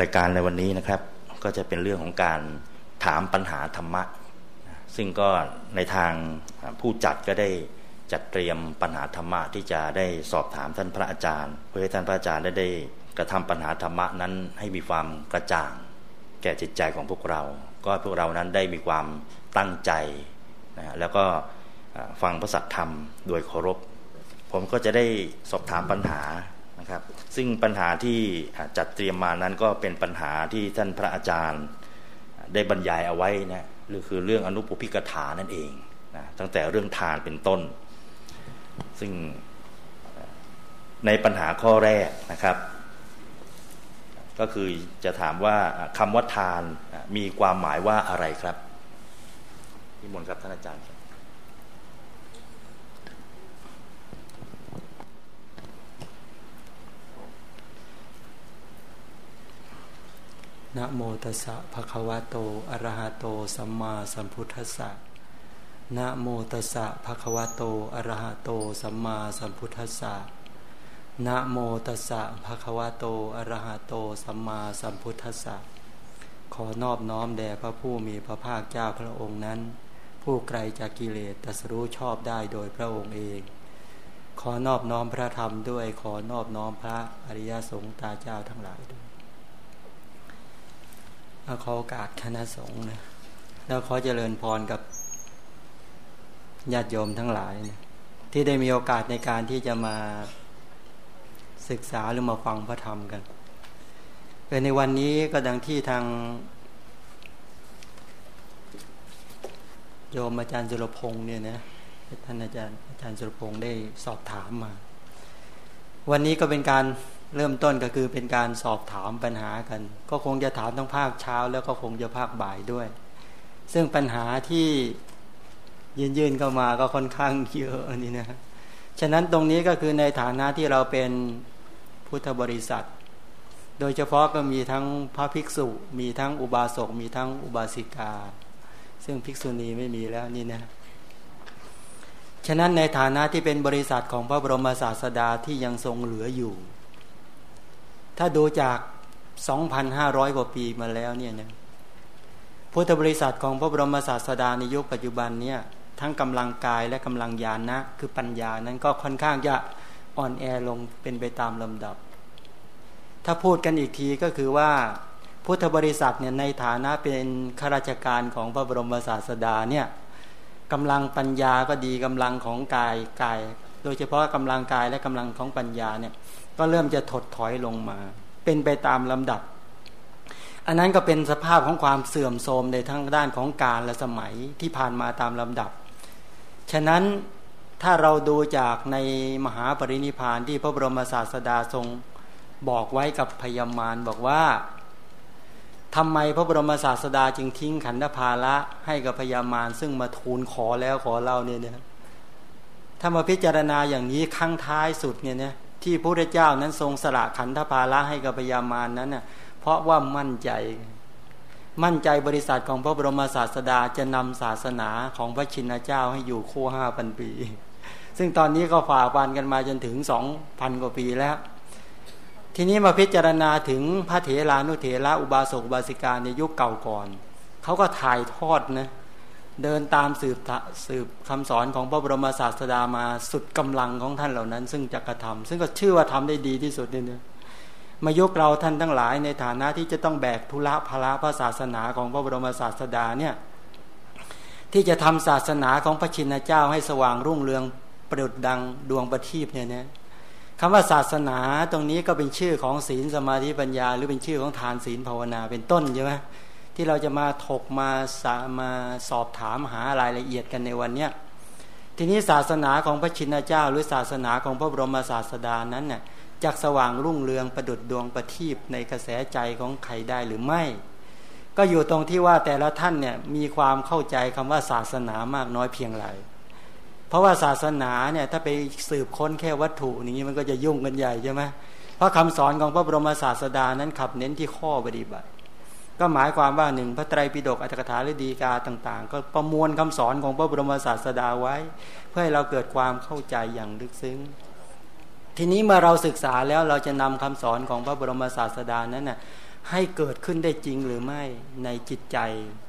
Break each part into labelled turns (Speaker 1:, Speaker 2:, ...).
Speaker 1: รายการในวันนี้นะครับ ก็จะเป็นเรื่องของการถามปัญหาธรรมะ ซึ่งก็ในทางผู้จัดก็ได้จัดเตรียมปัญหาธรรมะที่จะได้สอบถามท่านพระอาจารย์ เพื่อให้ท่านพระอาจารย์ได้ได้กระทำปัญหาธรรมะนั้นให้มีความกระจ่าง แก่จิตใจของพวกเรา ก็พวกเรานั้นได้มีความตั้งใจนะแล้วก็ฟังพระสัทธรรมโดยเคารพ ผมก็จะได้สอบถามปัญหา นะครับ ซึ่งปัญหาที่จัดเตรียมมานั้นก็เป็นปัญหาที่ท่านพระอาจารย์ได้บรรยายเอาไว้นะหรือคือเรื่องอนุปพิกถานั่นเองนะตั้งแต่เรื่องทานเป็นต้น ซึ่งในปัญหาข้อแรกนะครับ ก็คือจะถามว่าคำว่าทานมีความหมายว่าอะไรครับนิมนต์ครับท่านอาจารย์
Speaker 2: นะโมตัสสะภะคะวะโต อะระหะโต สัมมาสัมพุทธัสสะนะโมตัสสะภะคะวะโต อะระหะโต สัมมาสัมพุทธัสสะนะโมตัสสะภะคะวะโต อะระหะโต สัมมาสัมพุทธัสสะ ขอนอบน้อมแด่พระผู้มีพระภาคเจ้าพระองค์นั้น ผู้ไกลจากกิเลสตรัสรู้ชอบได้โดยพระองค์เอง ขอนอบน้อมพระธรรมด้วย ขอนอบน้อมพระอริยสงฆ์ตาเจ้าทั้งหลายด้วย ขอโอกาสคณะสงฆ์นะแล้วขอเจริญพรกับญาติโยมทั้งหลายนะที่ได้มีโอกาสในการที่จะมาศึกษาหรือมาฟังพระธรรมกันแต่ในวันนี้ก็ดังที่ทาง โยมอาจารย์สุรพงศ์เนี่ยนะท่านอาจารย์อาจารย์สุรพงศ์ได้สอบถามมา วันนี้ก็เป็นการ เริ่มต้นก็คือเป็นการสอบถามปัญหากัน ก็คงจะถามทั้งภาคเช้า แล้วก็คงจะภาคบ่ายด้วย ซึ่งปัญหาที่ยืนยืนเข้ามาก็ค่อนข้างเยอะนี่นะฉะนั้นตรงนี้ก็คือในฐานะที่เราเป็นพุทธบริษัท โดยเฉพาะก็มีทั้งพระภิกษุ มีทั้งอุบาสก มีทั้งอุบาสิกา ซึ่งภิกษุณีไม่มีแล้วนี่นะฉะนั้นในฐานะที่เป็นบริษัทของพระบรมศาสดาที่ยังทรงเหลืออยู่ ถ้าดูจาก2,500กว่าปีมาแล้วเนี่ยนะพุทธบริษัทของพระบรมศาสดาในยุคปัจจุบันเนี่ยทั้งกำลังกายและกำลังญาณนะ คือปัญญานั้นก็ค่อนข้างจะอ่อนแอลงเป็นไปตามลำดับ ถ้าพูดกันอีกทีก็คือว่าพุทธบริษัทเนี่ยในฐานะเป็นข้าราชการของพระบรมศาสดาเนี่ยกำลังปัญญาก็ดีกำลังของกายกาย โดยเฉพาะกำลังกายและกำลังของปัญญาเนี่ยก็เริ่มจะถดถอยลงมา เป็นไปตามลำดับ อันนั้นก็เป็นสภาพของความเสื่อมโทรมในทั้งด้านของการและสมัยที่ผ่านมาตามลำดับ ฉะนั้นถ้าเราดูจากในมหาปรินิพานที่พระบรมศาสดาทรงบอกไว้กับพยามารบอกว่าทำไมพระบรมศาสดาจึงทิ้งขันธภาระให้กับพยามารซึ่งมาทูลขอแล้วขอเล่าเนี่ยนะครับ ถ้ามาพิจารณาอย่างนี้ครั้งท้ายสุดเนี่ยนะที่พระพุทธเจ้านั้นทรงสละขันธภาระให้กับพญามารนั้นเน่ยเพราะว่ามั่นใจ มั่นใจบริษัทของพระบรมศาสดาจะนำศาสนาของพระชินเจ้าให้อยู่คู่ห้าพันปี ซึ่งตอนนี้ก็ฝ่าฟันกันมาจนถึงสองพันกว่าปีแล้ว ทีนี้มาพิจารณาถึงพระเถรานุเถระอุบาสกอุบาสิกาในยุคเก่าก่อนเขาก็ถ่ายทอดนะ เดินตามสืบสืบคำสอนของพระบรมศาสดามาสุดกำลังของท่านเหล่านั้น ซึ่งจะกระทำซึ่งก็ชื่อว่าทำได้ดีที่สุดเนี่ยมายกเราท่านทั้งหลายในฐานะที่จะต้องแบกธุระภาระพระศาสนาของพระบรมศาสดาเนี่ยที่จะทำศาสนาของพระชินเจ้าให้สว่างรุ่งเรืองประดุดดังดวงประทีปเนี่ยนะคำว่าศาสนาตรงนี้ก็เป็นชื่อของศีลสมาธิปัญญา หรือเป็นชื่อของทานศีลภาวนาเป็นต้นใช่ไหม ที่เราจะมาถกมาสามาสอบถามหารายละเอียดกันในวันเนี้ยทีนี้ศาสนาของพระชินเจ้า หรือศาสนาของพระบรมศาสดานั้นเนี่ยจักสว่างรุ่งเรืองประดุดดวงประทีปในกระแสใจของใครได้หรือไม่ ก็อยู่ตรงที่ว่าแต่ละท่านเนี่ยมีความเข้าใจคำว่าศาสนามากน้อยเพียงไรเพราะว่าศาสนาเนี่ยถ้าไปสืบค้นแค่วัตถุอย่างนี้มันก็จะยุ่งกันใหญ่ใช่ไหมเพราะคำสอนของพระบรมศาสดานั้นขับเน้นที่ข้อปฏิบัติ ก็หมายความว่าหนึ่งพระไตรปิฎกอัตถกถาหรือดีกาต่าง ๆ ก็ประมวลคำสอนของพระบรมศาสดาไว้ เพื่อให้เราเกิดความเข้าใจอย่างลึกซึ้ง ทีนี้เมื่อเราศึกษาแล้วเราจะนำคำสอนของพระบรมศาสดานั้นน่ะให้เกิดขึ้นได้จริงหรือไม่ในจิตใจ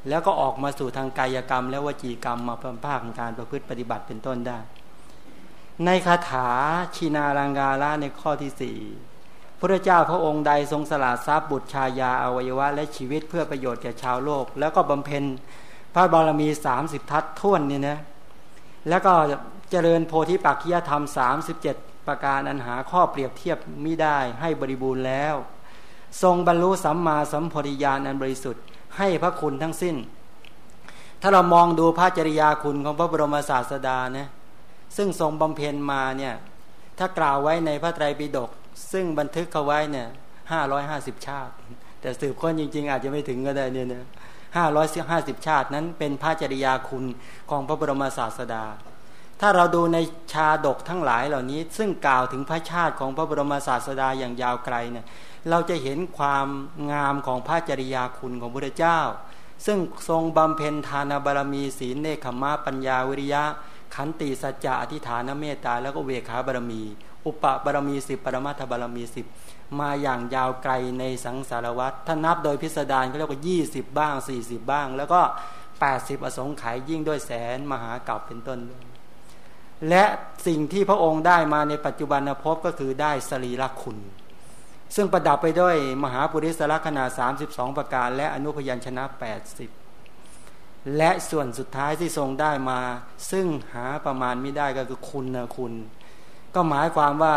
Speaker 2: แล้วก็ออกมาสู่ทางกายกรรม และวจีกรรมมาเป็นภาคของการประพฤติปฏิบัติเป็นต้นได้ ในคาถาชินารังกาละในข้อที่สี่ พระเจ้าพระองค์ใดทรงสละทรัพย์บุตรชายาอวัยวะ และชีวิตเพื่อประโยชน์แก่ชาวโลก แล้วก็บำเพ็ญพระบารมีสามสิบทัศท่วนเนี่ยนะแล้วก็เจริญโพธิปักขิยธรรมสามสิบเจ็ดประการอันหาข้อเปรียบเทียบมิได้ให้บริบูรณ์แล้ว ทรงบรรลุสัมมาสัมพธิญาณอันบริสุทธิ์ให้พระคุณทั้งสิ้น ถ้าเรามองดูพระจริยาคุณของพระบรมศาสดานะซึ่งทรงบำเพ็ญมาเนี่ยถ้ากล่าวไว้ในพระไตรปิฎก ซึ่งบันทึกเขาไว้เนี่ยห้าร้อยห้าสิบชาติ แต่สืบค้นจริง ๆ อาจจะไม่ถึงก็ได้เนี่ยนะห้าร้อยห้าสิบชาตินั้นเป็นพระจริยาคุณของพระบรมศาสดา ถ้าเราดูในชาดกทั้งหลายเหล่านี้ ซึ่งกล่าวถึงพระชาติของพระบรมศาสดาอย่างยาวไกลเนี่ยเราจะเห็นความงามของพระจริยาคุณของพระเจ้า ซึ่งทรงบำเพ็ญทานบารมีศีลเนคขมาปัญญาวิริยะ ขันติสัจจะอธิฐานเมตตาแล้วก็เวขาบารมี อุปบารมีสิบปรมัตถบารมีสิบมาอย่างยาวไกลในสังสารวัตรถ้านับโดยพิสดารก็เรียกว่ายี่สิบบ้างสี่สิบบ้าง แล้วก็แปดสิบอสงไขยยิ่งด้วยแสนมหากับเป็นต้น และสิ่งที่พระองค์ได้มาในปัจจุบันภพก็คือได้สรีระคุณ ซึ่งประดับไปด้วยมหาปุริสลักษณะ32 ประการ และอนุพยัญชนะ 80 และส่วนสุดท้ายที่ทรงได้มา ซึ่งหาประมาณไม่ได้ก็คือคุณนะคุณ ก็หมายความว่า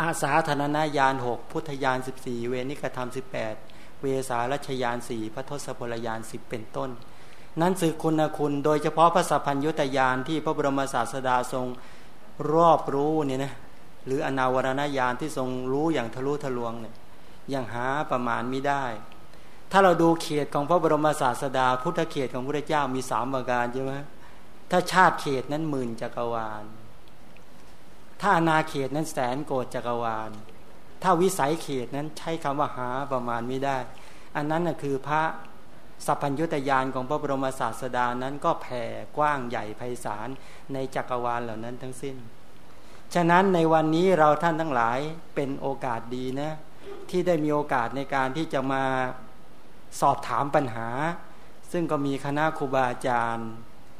Speaker 2: อาสาธนนายานหกพุทธยานสิบสี่เวนิกธรรมสิบแปดเวสารัชยานสี่พระทศพลยานสิบเป็นต้น นั้นสื่อคุณคุณ โดยเฉพาะพระสัพพัญญุตยานที่พระบรมศาสดาทรงรอบรู้เนี่ยนะหรืออนาวรณญาณที่ทรงรู้อย่างทะลุทะลวงเนี่ยยังหาประมาณไม่ได้ ถ้าเราดูเขตของพระบรมศาสดา พุทธเขตของพระเจ้ามีสามประการใช่ไหมถ้าชาติเขตนั้นหมื่นจักรวาล ถ้าอาณาเขตนั้นแสนโกดจักรวาล ถ้าวิสัยเขตนั้นใช้คำว่าหาประมาณไม่ได้ อันนั้นนะคือพระสัพพัญญุตยานของพระบรมศาสดานั้นก็แผ่กว้างใหญ่ไพศาลในจักรวาลเหล่านั้นทั้งสิ้น ฉะนั้นในวันนี้เราท่านทั้งหลายเป็นโอกาสดีนะ ที่ได้มีโอกาสในการที่จะมาสอบถามปัญหา ซึ่งก็มีคณะครูบาอาจารย์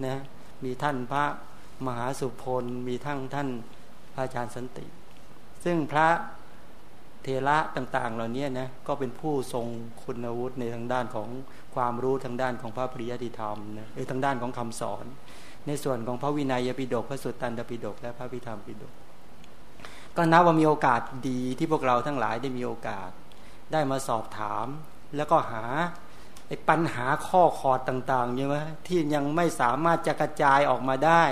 Speaker 2: นะมีท่านพระมหาสุพลมีทั้งท่าน พระอาจารย์สันติ ซึ่งพระเทระต่าง ๆ เหล่านี้นะก็เป็นผู้ทรงคุณวุฒิในทางด้านของความรู้ทางด้านของพระปริยติธรรมนะหรือทางด้านของคำสอน ในส่วนของพระวินัยปิฎกพระสุตตันตปิฎกและพระพิธรรมปิฎกก็นับว่ามีโอกาสดีที่พวกเราทั้งหลายได้มีโอกาส ได้มาสอบถาม แล้วก็หาปัญหาข้อคอต่างๆใช่ไหมที่ยังไม่สามารถจะกระจายออกมาได้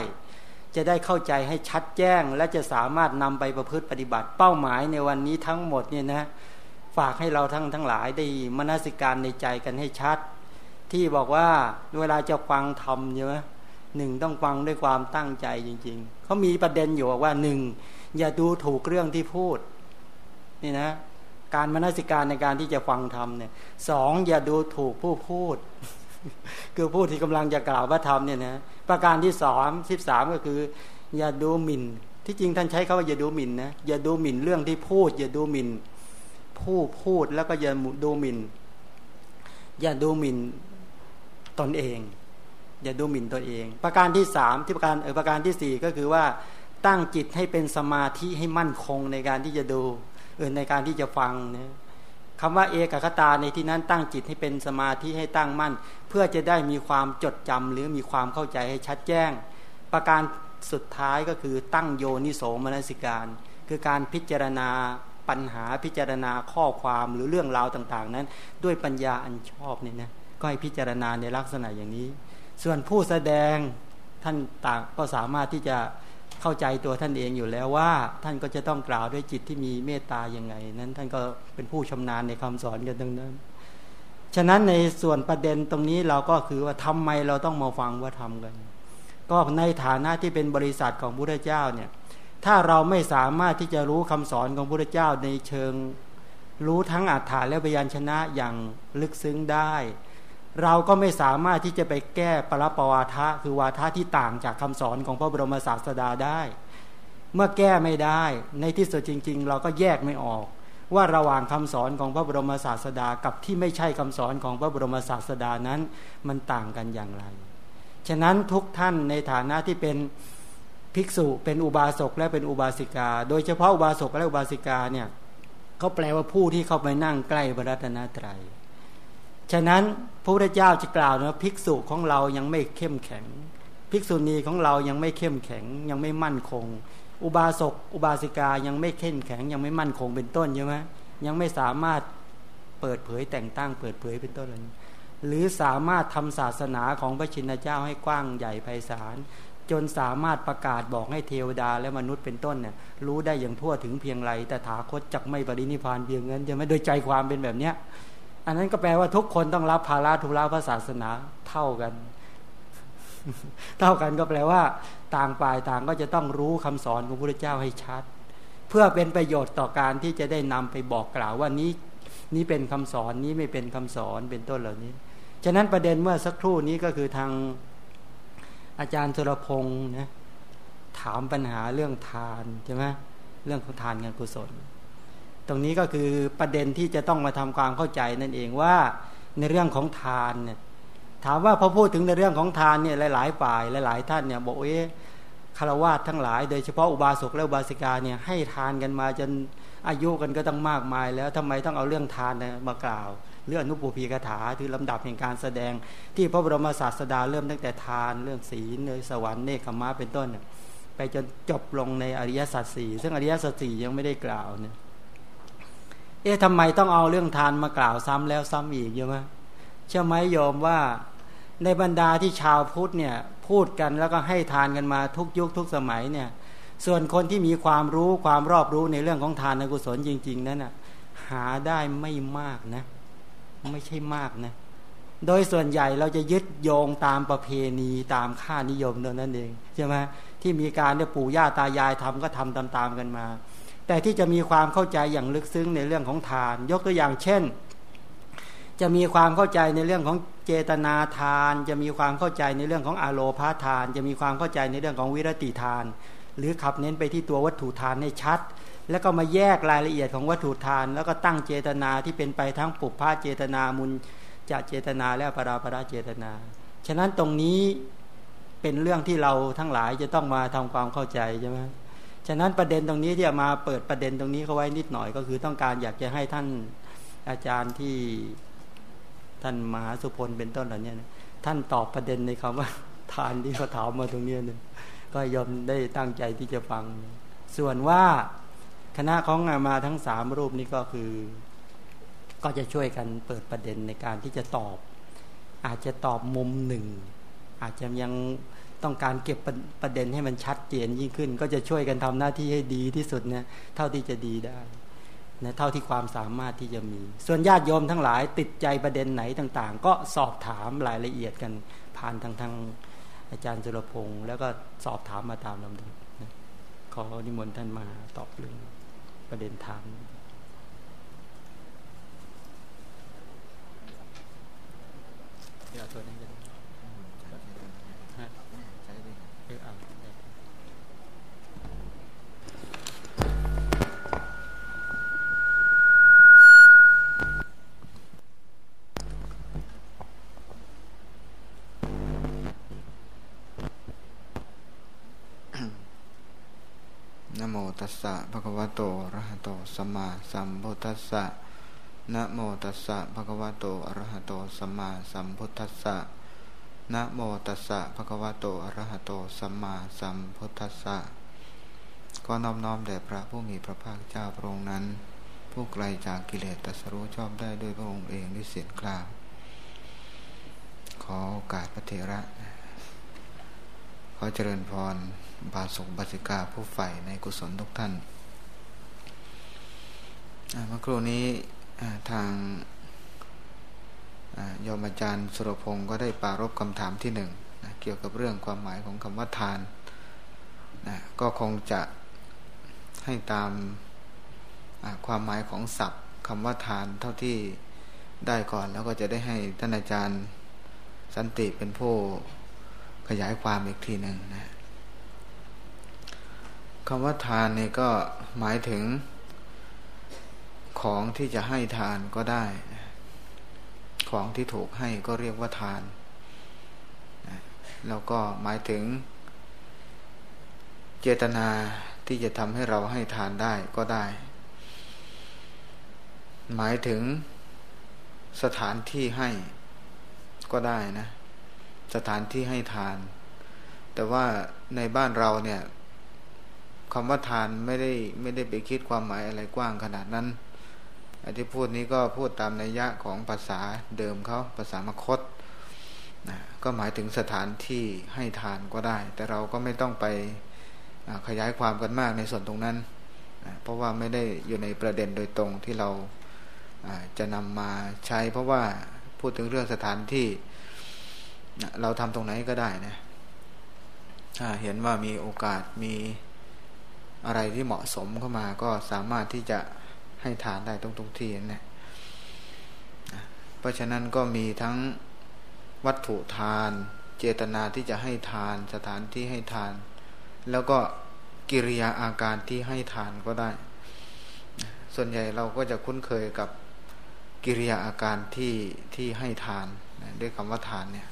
Speaker 2: จะได้เข้าใจให้ชัดแจ้ง และจะสามารถนำไปประพฤติปฏิบัติ เป้าหมายในวันนี้ทั้งหมดเนี่ยนะฝากให้เราทั้งทั้งหลายได้มนสิการในใจกันให้ชัด ที่บอกว่าเวลาจะฟังธรรมใช่ไหมหนึ่งต้องฟังด้วยความตั้งใจจริง ๆเขามีประเด็นอยู่ว่าหนึ่งอย่าดูถูกเรื่องที่พูดนี่นะการมนสิการในการที่จะฟังธรรมเนี่ยสองอย่าดูถูกผู้พูด คือผู้ที่กำลังจะกล่าวว่าธรรมเนี่ยนะประการที่สองสิบสามก็คือ อย่าดูหมิ่น ที่จริงท่านใช้คาว่าอย่าดูหมิ่นนะอย่าดูหมิ่นเรื่องที่พูด อย่าดูหมิ่น ผู้พูดแล้วก็อย่าดูหมิ่น อย่าดูหมิ่นตนเอง อย่าดูหมิ่นตัวเอง ประการที่สามที่ประการเออประการที่สี่ก็คือว่าตั้งจิตให้เป็นสมาธิให้มั่นคงในการที่จะดูเออในการที่จะฟังนะ คำว่าเอกคตาในที่นั้นตั้งจิตให้เป็นสมาธิให้ตั้งมั่น เพื่อจะได้มีความจดจำหรือมีความเข้าใจให้ชัดแจ้ง ประการสุดท้ายก็คือตั้งโยนิโสมนสิการ คือการพิจารณาปัญหาพิจารณาข้อความหรือเรื่องราวต่างๆ นั้น ด้วยปัญญาอันชอบเนี่ยนะก็ให้พิจารณาในลักษณะอย่างนี้ ส่วนผู้แสดงท่านต่างก็สามารถที่จะ เข้าใจตัวท่านเองอยู่แล้วว่า ท่านก็จะต้องกล่าวด้วยจิตที่มีเมตตาอย่างไง นั้นท่านก็เป็นผู้ชำนาญในคำสอนกันทั้งนั้น ฉะนั้นในส่วนประเด็นตรงนี้เราก็คือว่าทำไมเราต้องมาฟังว่าทำกัน ก็ในฐานะที่เป็นบริษัทของพระเจ้าเนี่ยถ้าเราไม่สามารถที่จะรู้คำสอนของพระเจ้าในเชิง รู้ทั้งอัฏฐานและพยัญชนะอย่างลึกซึ้งได้ เราก็ไม่สามารถที่จะไปแก้ปรปวาทะคือวาทะที่ต่างจากคำสอนของพระบรมศาสดาได้ เมื่อแก้ไม่ได้ ในที่สุดจริง ๆ เราก็แยกไม่ออก ว่าระหว่างคำสอนของพระบรมศาสดากับที่ไม่ใช่คำสอนของพระบรมศาสดานั้นมันต่างกันอย่างไร ฉะนั้นทุกท่านในฐานะที่เป็นภิกษุเป็นอุบาสกและเป็นอุบาสิกา โดยเฉพาะอุบาสกและอุบาสิกาเนี่ยเขาแปลว่าผู้ที่เข้าไปนั่งใกล้พระรัตนตรัย ฉะนั้นพระพุทธเจ้าจะกล่าวนะภิกษุของเรายังไม่เข้มแข็ง ภิกษุณีของเรายังไม่เข้มแข็ง ยังไม่มั่นคง อุบาสกอุบาสิกายังไม่เข้มแข็ง ยังไม่มั่นคงเป็นต้นใช่ไหมยังไม่สามารถเปิดเผยแต่งตั้งเปิดเผยเป็นต้นเลยหรือสามารถทำศาสนาของพระชินเจ้าให้กว้างใหญ่ไพศาลจนสามารถประกาศบอกให้เทวดาและมนุษย์เป็นต้นเนี่ยรู้ได้อย่างทั่วถึงเพียงไรแต่ถาคตจักไม่ปรินิพานเพียงนั้นจะไม่โดยใจความเป็นแบบเนี้ย อันนั้นก็แปลว่าทุกคนต้องรับภาระทุลาพระศาสนาเท่ากัน เท่ากันก็แปลว่า ต่างฝ่ายต่างก็จะต้องรู้คำสอนของพระเจ้าให้ชัด เพื่อเป็นประโยชน์ต่อการที่จะได้นำไปบอกกล่าวว่านี้นี้เป็นคำสอนนี้ไม่เป็นคำสอนเป็นต้นเหล่านี้ ฉะนั้นประเด็นเมื่อสักครู่นี้ก็คือทางอาจารย์สุรพงศ์นะถามปัญหาเรื่องทานใช่ไหมเรื่องของทานงานกุศล ตรงนี้ก็คือประเด็นที่จะต้องมาทำความเข้าใจนั่นเองว่าในเรื่องของทานเนี่ยถามว่าพอพูดถึงในเรื่องของทานเนี่ยหลาย ๆ ฝ่ายหลาย ๆ ท่านเนี่ยบอกเอ๊ะคารวะทั้งหลาย โดยเฉพาะอุบาสกและอุบาสิกาเนี่ยให้ทานกันมาจนอายุกันก็ต้องมากมายแล้วทำไมต้องเอาเรื่องทานมากล่าวเรื่องอนุปูพีคาถาคือลำดับแห่งการแสดง ที่พระบรมศาสดาเริ่มตั้งแต่ทานเรื่องศีลเนยสวรรค์เนคขมาเป็นต้น ไปจนจบลงในอริยสัจสี่ซึ่งอริยสัจสี่ยังไม่ได้กล่าวเนี่ย เอ๊ะทำไมต้องเอาเรื่องทานมากล่าวซ้ำแล้วซ้ำอีกเยอะไหมเชื่อไหมโยมว่าในบรรดาที่ชาวพุทธเนี่ยพูดกันแล้วก็ให้ทานกันมาทุกยุคทุกสมัยเนี่ย ส่วนคนที่มีความรู้ความรอบรู้ในเรื่องของทานกุศลจริง ๆ นั้นน่ะหาได้ไม่มากนะ ไม่ใช่มากนะ โดยส่วนใหญ่เราจะยึดโยงตามประเพณีตามค่านิยมเท่านั้นเองใช่ไหมที่มีการเนี่ยปู่ย่าตายายทำก็ทำตามๆกันมา แต่ที่จะมีความเข้าใจอย่างลึกซึ้งในเรื่องของทาน ยกตัวอย่างเช่น จะมีความเข้าใจในเรื่องของเจตนาทาน จะมีความเข้าใจในเรื่องของอาโลพาทาน จะมีความเข้าใจในเรื่องของวิรติทาน หรือขับเน้นไปที่ตัววัตถุทานให้ชัด แล้วก็มาแยกรายละเอียดของวัตถุทาน แล้วก็ตั้งเจตนาที่เป็นไปทั้งปุพพาเจตนามุนจะเจตนาและปราปราเจตนา ฉะนั้นตรงนี้เป็นเรื่องที่เราทั้งหลายจะต้องมาทำความเข้าใจใช่ไหม ฉะนั้นประเด็นตรงนี้ที่มาเปิดประเด็นตรงนี้เขาไว้นิดหน่อยก็คือต้องการอยากจะให้ท่านอาจารย์ที่ท่านมหาสุพลเป็นต้นเหล่านี้ท่านตอบประเด็นในคำว่าทานที่เขาถามมาตรงนี้นี่ยก็ยอมได้ตั้งใจที่จะฟัง ส่วนว่าคณะของมาทั้งสามรูปนี้ก็คือ ก็จะช่วยกันเปิดประเด็นในการที่จะตอบ อาจจะตอบมุมหนึ่ง อาจจะยัง ต้องการเก็บประเด็นให้มันชัดเจนยิ่งขึ้น ก็จะช่วยกันทำหน้าที่ให้ดีที่สุดเนี่ยเท่าที่จะดีได้นะเท่าที่ความสามารถที่จะมี ส่วนญาติโยมทั้งหลายติดใจประเด็นไหนต่าง ๆ ก็สอบถามรายละเอียดกันผ่านทางทางอาจารย์จุลพงศ์แล้วก็สอบถามมาตามลำดับขอนิมนต์ท่านมาตอบเรื่องประเด็นธรรมเอาตัวนั้ นกัน
Speaker 3: ตัสสะภะคะวะโตอะระหะโตสัมมาสัมพุทธัสสะนะโมตัสสะภะคะวะโตอะระหะโตสัมมาสัมพุทธัสสะนะโมตัสสะภะคะวะโตอะระหะโตสัมมาสัมพุทธัสสะก็น้อมน้อมแด่พระผู้มีพระภาคเจ้าพระองค์นั้น ผู้ไกลจากกิเลสตัสรู้ชอบได้ด้วยพระองค์เองด้วยเสียงกล่าว ขอโอกาสพระเถระ ขอเจริญพร บาสุกบาสิกาผู้ใฝ่ในกุศลทุกท่านเมื่อครู่นี้ทางยมอาจารย์สุรพงศ์ก็ได้ปารบคำถามที่หนึ่งนะเกี่ยวกับเรื่องความหมายของคำว่าทานนะก็คงจะให้ตามความหมายของศัพท์คำว่าทานเท่าที่ได้ก่อน แล้วก็จะได้ให้ท่านอาจารย์สันติเป็นผู้ขยายความอีกทีหนึ่งนะ คำว่าทานนี่ก็หมายถึงของที่จะให้ทานก็ได้ ของที่ถูกให้ก็เรียกว่าทาน แล้วก็หมายถึง เจตนาที่จะทำให้เราให้ทานได้ก็ได้ หมายถึงสถานที่ให้ก็ได้นะ สถานที่ให้ทาน แต่ว่าในบ้านเราเนี่ย คำว่าทานไม่ได้ไม่ได้ไปคิดความหมายอะไรกว้างขนาดนั้นอที่พูดนี้ก็พูดตามนัยยะของภาษาเดิมเขาภาษามคตนะก็หมายถึงสถานที่ให้ทานก็ได้ แต่เราก็ไม่ต้องไปขยายความกันมากในส่วนตรงนั้นนะเพราะว่าไม่ได้อยู่ในประเด็นโดยตรงที่เราจะนำมาใช้ เพราะว่าพูดถึงเรื่องสถานที่เราทำตรงไหนก็ได้นะถ้าเห็นว่ามีโอกาสมี อะไรที่เหมาะสมเข้ามาก็สามารถที่จะให้ทานได้ตรงตรงที่นั่นแหละเพราะฉะนั้นก็มีทั้งวัตถุทาน เจตนาที่จะให้ทานสถานที่ให้ทาน แล้วก็กิริยาอาการที่ให้ทานก็ได้ ส่วนใหญ่เราก็จะคุ้นเคยกับกิริยาอาการที่ที่ให้ทานด้วยคำว่าทานเนี่ย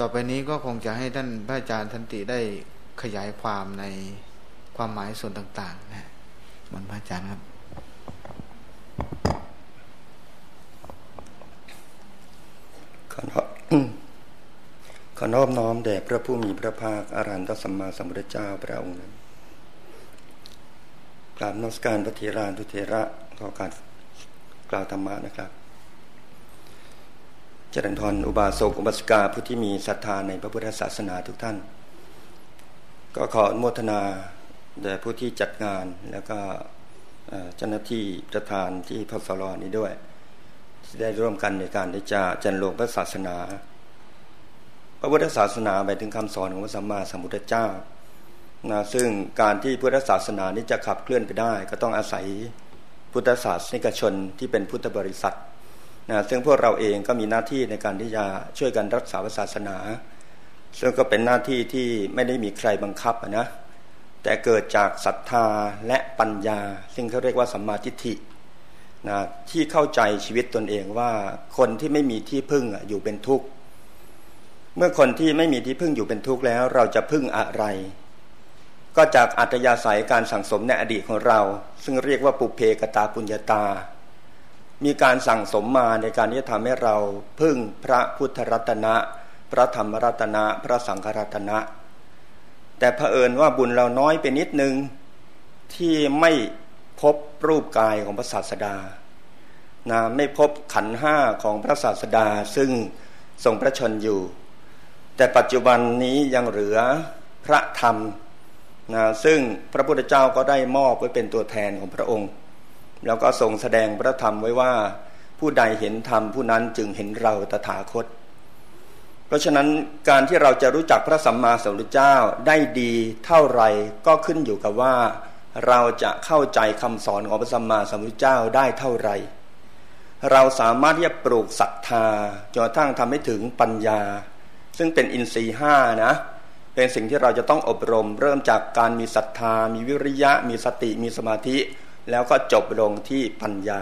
Speaker 3: ต่อไปนี้ก็คงจะให้ท่านพระอาจารย์ทันติได้ขยายความในความหมายส่วนต่าง ๆ นะมันพระอาจารย์ครับ
Speaker 4: ขอนอบขอนอบน้อมแด่พระผู้มีพระภาคอารันตสัมมาสัมพุทธเจ้าพระองค์นั้นกราบนอสการพระเทรานุเทระขอการกล่าวธรรมะนะครับ จริญพรอุบาสกอุบาสิกาผู้ที่มีศรัทธาในพระพุทธศาสนาทุกท่าน ก็ขออนุโมทนาแด่ผู้ที่จัดงานแล้วก็เจ้าหน้าที่ประธานที่พสรนี้ด้วยได้ร่วมกันในการที่จะจันลงพระศาสนา พระพุทธศาสนาหมายถึงคำสอนของพระสัมมาสัมพุทธเจ้านะซึ่งการที่พุทธศาสนานี้จะขับเคลื่อนไปได้ ก็ต้องอาศัยพุทธศาสนิกชนที่เป็นพุทธบริษัท นะซึ่งพวกเราเองก็มีหน้าที่ในการที่จะช่วยกันรักษาศาสนา ซึ่งก็เป็นหน้าที่ที่ไม่ได้มีใครบังคับนะแต่เกิดจากศรัทธาและปัญญา ซึ่งเขาเรียกว่าสัมมาทิฏฐินะที่เข้าใจชีวิตตนเองว่าคนที่ไม่มีที่พึ่งอยู่เป็นทุกข์เมื่อคนที่ไม่มีที่พึ่งอยู่เป็นทุกข์แล้ว เราจะพึ่งอะไร ก็จากอัตยาศัยการสั่งสมในอดีตของเรา ซึ่งเรียกว่าปุเพกตาปุญญาตา มีการสั่งสมมาในการที่จะทำให้เราพึ่งพระพุทธรัตนะ พระธรรมรัตนะ พระสังฆรัตนะ แต่เผอิญว่าบุญเราน้อยไปนิดนึงที่ไม่พบรูปกายของพระศาสดานะไม่พบขันห้าของพระศาสดาซึ่งทรงพระชนอยู่ แต่ปัจจุบันนี้ยังเหลือพระธรรมนะซึ่งพระพุทธเจ้าก็ได้มอบไว้เป็นตัวแทนของพระองค์ แล้วก็ทรงแสดงพระธรรมไว้ว่า ผู้ใดเห็นธรรมผู้นั้นจึงเห็นเราตถาคต เพราะฉะนั้นการที่เราจะรู้จักพระสัมมาสัมพุทธเจ้าได้ดีเท่าไรก็ขึ้นอยู่กับว่า เราจะเข้าใจคำสอนของพระสัมมาสัมพุทธเจ้าได้เท่าไรเราสามารถที่จะปลูกศรัทธาจนกระทั่งทำให้ถึงปัญญา ซึ่งเป็นอินทรีห้านะ เป็นสิ่งที่เราจะต้องอบรม เริ่มจากการมีศรัทธา มีวิริยะ มีสติมีสมาธิ แล้วก็จบลงที่ปัญญา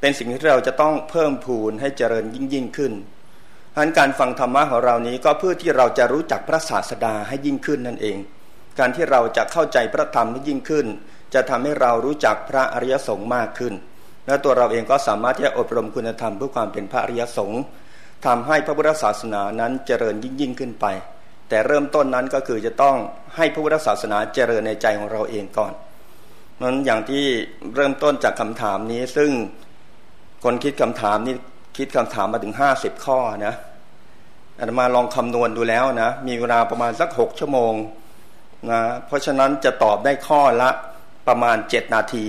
Speaker 4: เป็นสิ่งที่เราจะต้องเพิ่มพูนให้เจริญยิ่งยิ่งขึ้นพานการฟังธรรมะของเรานี้ก็เพื่อที่เราจะรู้จักพระศาสดาให้ยิ่งขึ้นนั่นเอง การที่เราจะเข้าใจพระธรรมให้ยิ่งขึ้น จะทำให้เรารู้จักพระอริยสงฆ์มากขึ้น และตัวเราเองก็สามารถที่จะอบรมคุณธรรมเพื่อความเป็นพระอริยสงฆ์ทำให้พระพุทธศาสนานั้นเจริญยิ่งยิ่งขึ้นไป แต่เริ่มต้นนั้นก็คือจะต้องให้พระพุทธศาสนาเจริญในใจของเราเองก่อน นั้นอย่างที่เริ่มต้นจากคำถามนี้ ซึ่งคนคิดคำถามนี้คิดคำถามมาถึงห้าสิบข้อนะอาตมาลองคำนวณดูแล้วนะ มีเวลาประมาณสักหกชั่วโมงนะเพราะฉะนั้นจะตอบได้ข้อละประมาณเจ็ดนาที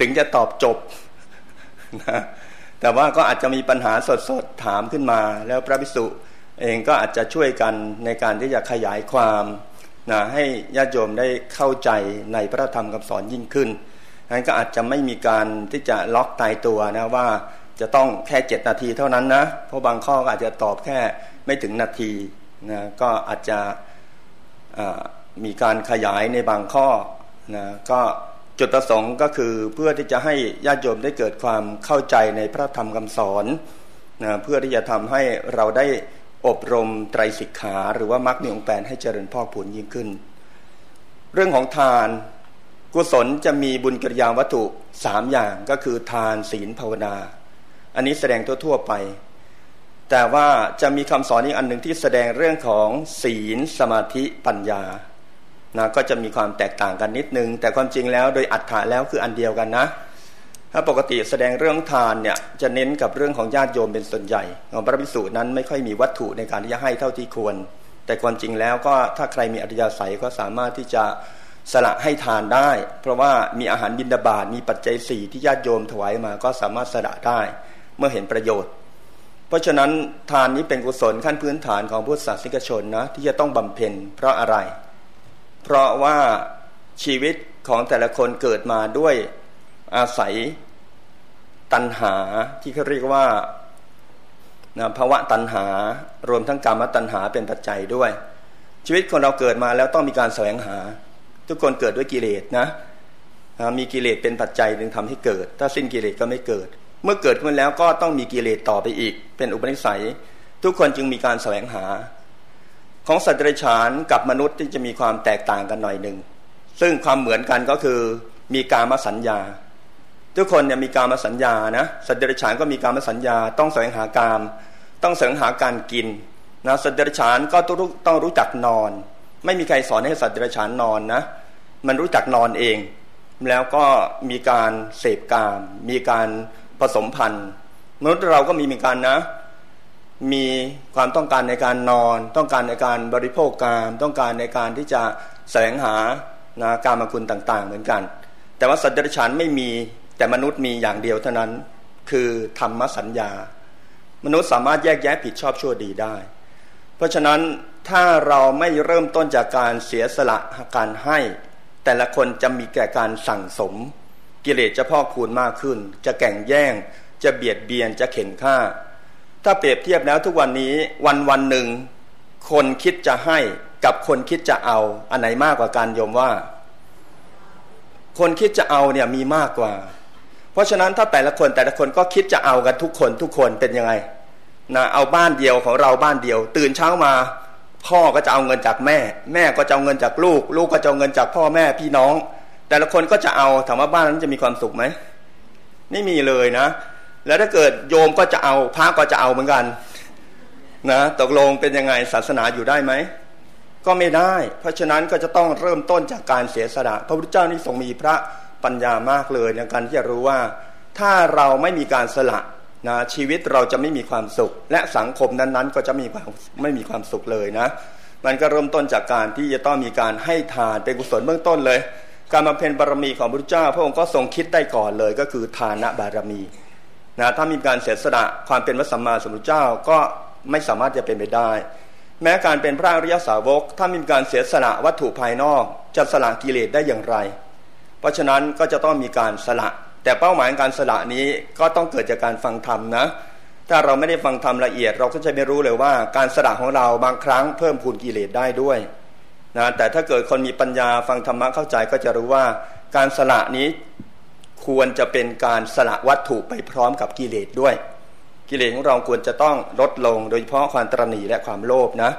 Speaker 4: ถึงจะตอบจบนะแต่ว่าก็อาจจะมีปัญหาสดๆถามขึ้นมา แล้วพระภิกษุเองก็อาจจะช่วยกันในการที่จะขยายความ นะให้ญาติโยมได้เข้าใจในพระธรรมคำสอนยิ่งขึ้นนั้นก็อาจจะไม่มีการที่จะล็อกตายตัวนะว่าจะต้องแค่เจ็ดนาทีเท่านั้นนะเพราะบางข้ออาจจะตอบแค่ไม่ถึงนาทีนะก็อาจจะมีการขยายในบางข้อนะก็จุดประสงค์ก็คือเพื่อที่จะให้ญาติโยมได้เกิดความเข้าใจในพระธรรมคำสอนนะเพื่อที่จะทำให้เราได้ อบรมไตรสิกขาหรือว่ามรรคมีองค์แปดให้เจริญพ่อผลยิ่งขึ้น เรื่องของทาน กุศลจะมีบุญกิริยาวัตถุสามอย่างก็คือทานศีลภาวนา อันนี้แสดงทั่วๆไป แต่ว่าจะมีคำสอนอีกอันหนึ่งที่แสดงเรื่องของศีลสมาธิปัญญานะก็จะมีความแตกต่างกันนิดนึง แต่ความจริงแล้วโดยอัฏฐะแล้วคืออันเดียวกันนะ ถ้าปกติแสดงเรื่องทานเนี่ยจะเน้นกับเรื่องของญาติโยมเป็นส่วนใหญ่ของพระภิกษุนั้นไม่ค่อยมีวัตถุในการที่จะให้เท่าที่ควร แต่ความจริงแล้วก็ถ้าใครมีอริยาศัยก็สามารถที่จะสละให้ทานได้ เพราะว่ามีอาหารบิณฑบาตมีปัจจัยสี่ที่ญาติโยมถวายมาก็สามารถสละได้เมื่อเห็นประโยชน์ เพราะฉะนั้นทานนี้เป็นกุศลขั้นพื้นฐานของพุทธศาสนิกชนนะที่จะต้องบำเพ็ญเพราะอะไร เพราะว่าชีวิตของแต่ละคนเกิดมาด้วย อาศัยตัณหาที่เขาเรียกว่าภาวะตัณหารวมทั้งกรรมตัณหาเป็นปัจจัยด้วย ชีวิตคนเราเกิดมาแล้วต้องมีการแสวงหา ทุกคนเกิดด้วยกิเลสนะมีกิเลสเป็นปัจจัยหนึ่งทำให้เกิด ถ้าสิ้นกิเลสก็ไม่เกิด เมื่อเกิดขึ้นแล้วก็ต้องมีกิเลสต่อไปอีก เป็นอุปนิสัย ทุกคนจึงมีการแสวงหา ของสัตว์เดรัจฉานกับมนุษย์ที่จะมีความแตกต่างกันหน่อยหนึ่งซึ่งความเหมือนกันก็คือมีการมสัญญา ทุกคนเนี่ยมีการมาสัญญานะสัตว์เดรัจฉานก็มีการมาสัญญา ต้องแสวงหากามต้องแสวงหาการกินนะสัตว์เดรัจฉานก็ต้องต้องรู้จักนอน ไม่มีใครสอนให้สัตว์เดรัจฉานนอนนะมันรู้จักนอนเอง แล้วก็มีการเสพกาม มีการผสมพันธุ์มนุษย์เราก็มีเหมือนกันนะ มีความต้องการในการนอน ต้องการในการบริโภคกาม ต้องการในการที่จะแสวงหานะการมคุณต่าง ๆ เหมือนกัน แต่ว่าสัตว์เดรัจฉานไม่มี แต่มนุษย์มีอย่างเดียวเท่านั้น คือธรรมสัญญา มนุษย์สามารถแยกแยะผิดชอบชั่วดีได้ เพราะฉะนั้นถ้าเราไม่เริ่มต้นจากการเสียสละการให้ แต่ละคนจะมีแก่การสั่งสม กิเลสจะพอกพูนมากขึ้น จะแก่งแย่ง จะเบียดเบียนจะเข็นฆ่า ถ้าเปรียบเทียบแล้วทุกวันนี้วันวันหนึ่ง คนคิดจะให้กับคนคิดจะเอา อันไหนมากกว่าการยมว่า คนคิดจะเอาเนี่ยมีมากกว่า ราะฉะนั้นถ้าแต่ละคนแต่ละคนก็คิดจะเอากันทุกคนทุกคนเป็นยังไงนะเอาบ้านเดียวของเราบ้านเดียว ตื่นเช้ามาพ่อก็จะเอาเงินจากแม่ แม่ก็จะเอาเงินจากลูก ลูกก็จะเอาเงินจากพ่อแม่พี่น้อง แต่ละคนก็จะเอาถามว่าบ้านนั้นจะมีความสุขไหมไม่มีเลยนะ แล้วถ้าเกิดโยมก็จะเอาพระก็จะเอาเหมือนกันนะตกลงเป็นยังไงศาสนาอยู่ได้ไหมก็ไม่ได้ เพราะฉะนั้นก็จะต้องเริ่มต้นจากการเสียสละพระพุทธเจ้านี่ทรงมีพระ ปัญญามากเลยในการที่จะรู้ว่าถ้าเราไม่มีการสละนะชีวิตเราจะไม่มีความสุข และสังคมนั้นๆ ก็จะมีความไม่มีความสุขเลยนะ มันก็เริ่มต้นจากการที่จะต้องมีการให้ทานเป็นกุศลเบื้องต้นเลย การบำเพ็ญบารมีของพระพุทธเจ้า พระองค์ก็ทรงคิดได้ก่อนเลย ก็คือทานบารมีนะถ้ามีการเสียสละความเป็นพระสัมมาสัมพุทธเจ้าก็ไม่สามารถจะเป็นไปได้ แม้การเป็นพระอริยสาวก ถ้ามีการเสียสละวัตถุภายนอก จะสละกิเลสได้อย่างไร เพราะฉะนั้นก็จะต้องมีการสละ แต่เป้าหมายการสละนี้ก็ต้องเกิดจากการฟังธรรมนะ ถ้าเราไม่ได้ฟังธรรมละเอียด เราก็จะไม่รู้เลยว่าการสละของเราบางครั้งเพิ่มพูนกิเลสได้ด้วยนะแต่ถ้าเกิดคนมีปัญญาฟังธรรมะเข้าใจก็จะรู้ว่าการสละนี้ควรจะเป็นการสละวัตถุไปพร้อมกับกิเลสด้วย กิเลสของเราควรจะต้องลดลง โดยเฉพาะความตรณีและความโลภนะ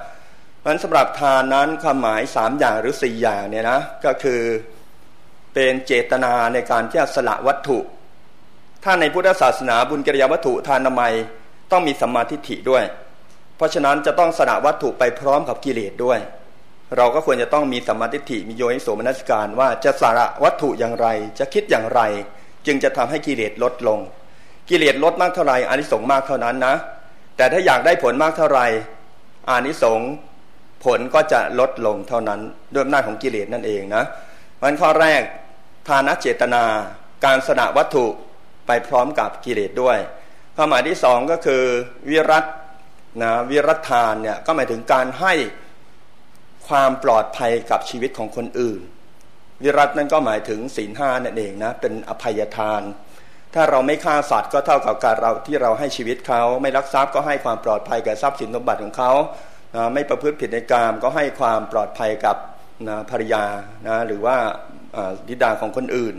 Speaker 4: เพราะฉะนั้นสำหรับทานนั้นความหมายสามอย่างหรือสี่อย่างเนี่ยนะก็คือ เป็นเจตนาในการที่จะสละวัตถุ ถ้าในพุทธศาสนาบุญกิริยาวัตถุทานนามัยต้องมีสัมมาทิฏฐิด้วย เพราะฉะนั้นจะต้องสละวัตถุไปพร้อมกับกิเลสด้วย เราก็ควรจะต้องมีสัมมาทิฏฐิมีโยนิโสมนัสการว่าจะสละวัตถุอย่างไร จะคิดอย่างไร จึงจะทำให้กิเลสลดลง กิเลสลดมากเท่าไหร่อานิสงส์มากเท่านั้นนะ แต่ถ้าอยากได้ผลมากเท่าไหร่อานิสงส์ผลก็จะลดลงเท่านั้นด้วยอำนาจของกิเลสนั่นเองนะ มันข้อแรกทานเจตนา การสละวัตถุไปพร้อมกับกิเลสด้วยความหมายที่สองก็คือวิรัตนะวิรัตทานเนี่ยก็หมายถึงการให้ความปลอดภัยกับชีวิตของคนอื่น วิรัตนั่นก็หมายถึงศีลห้านั่นเองนะเป็นอภัยทาน ถ้าเราไม่ฆ่าสัตว์ก็เท่ากับการเราที่เราให้ชีวิตเขา ไม่รักทรัพย์ก็ให้ความปลอดภัยกับทรัพย์สินสมบัติของเขาไม่ประพฤติผิดในกามก็ให้ความปลอดภัยกับ นะภรรยานะหรือว่าดิดาของคนอื่น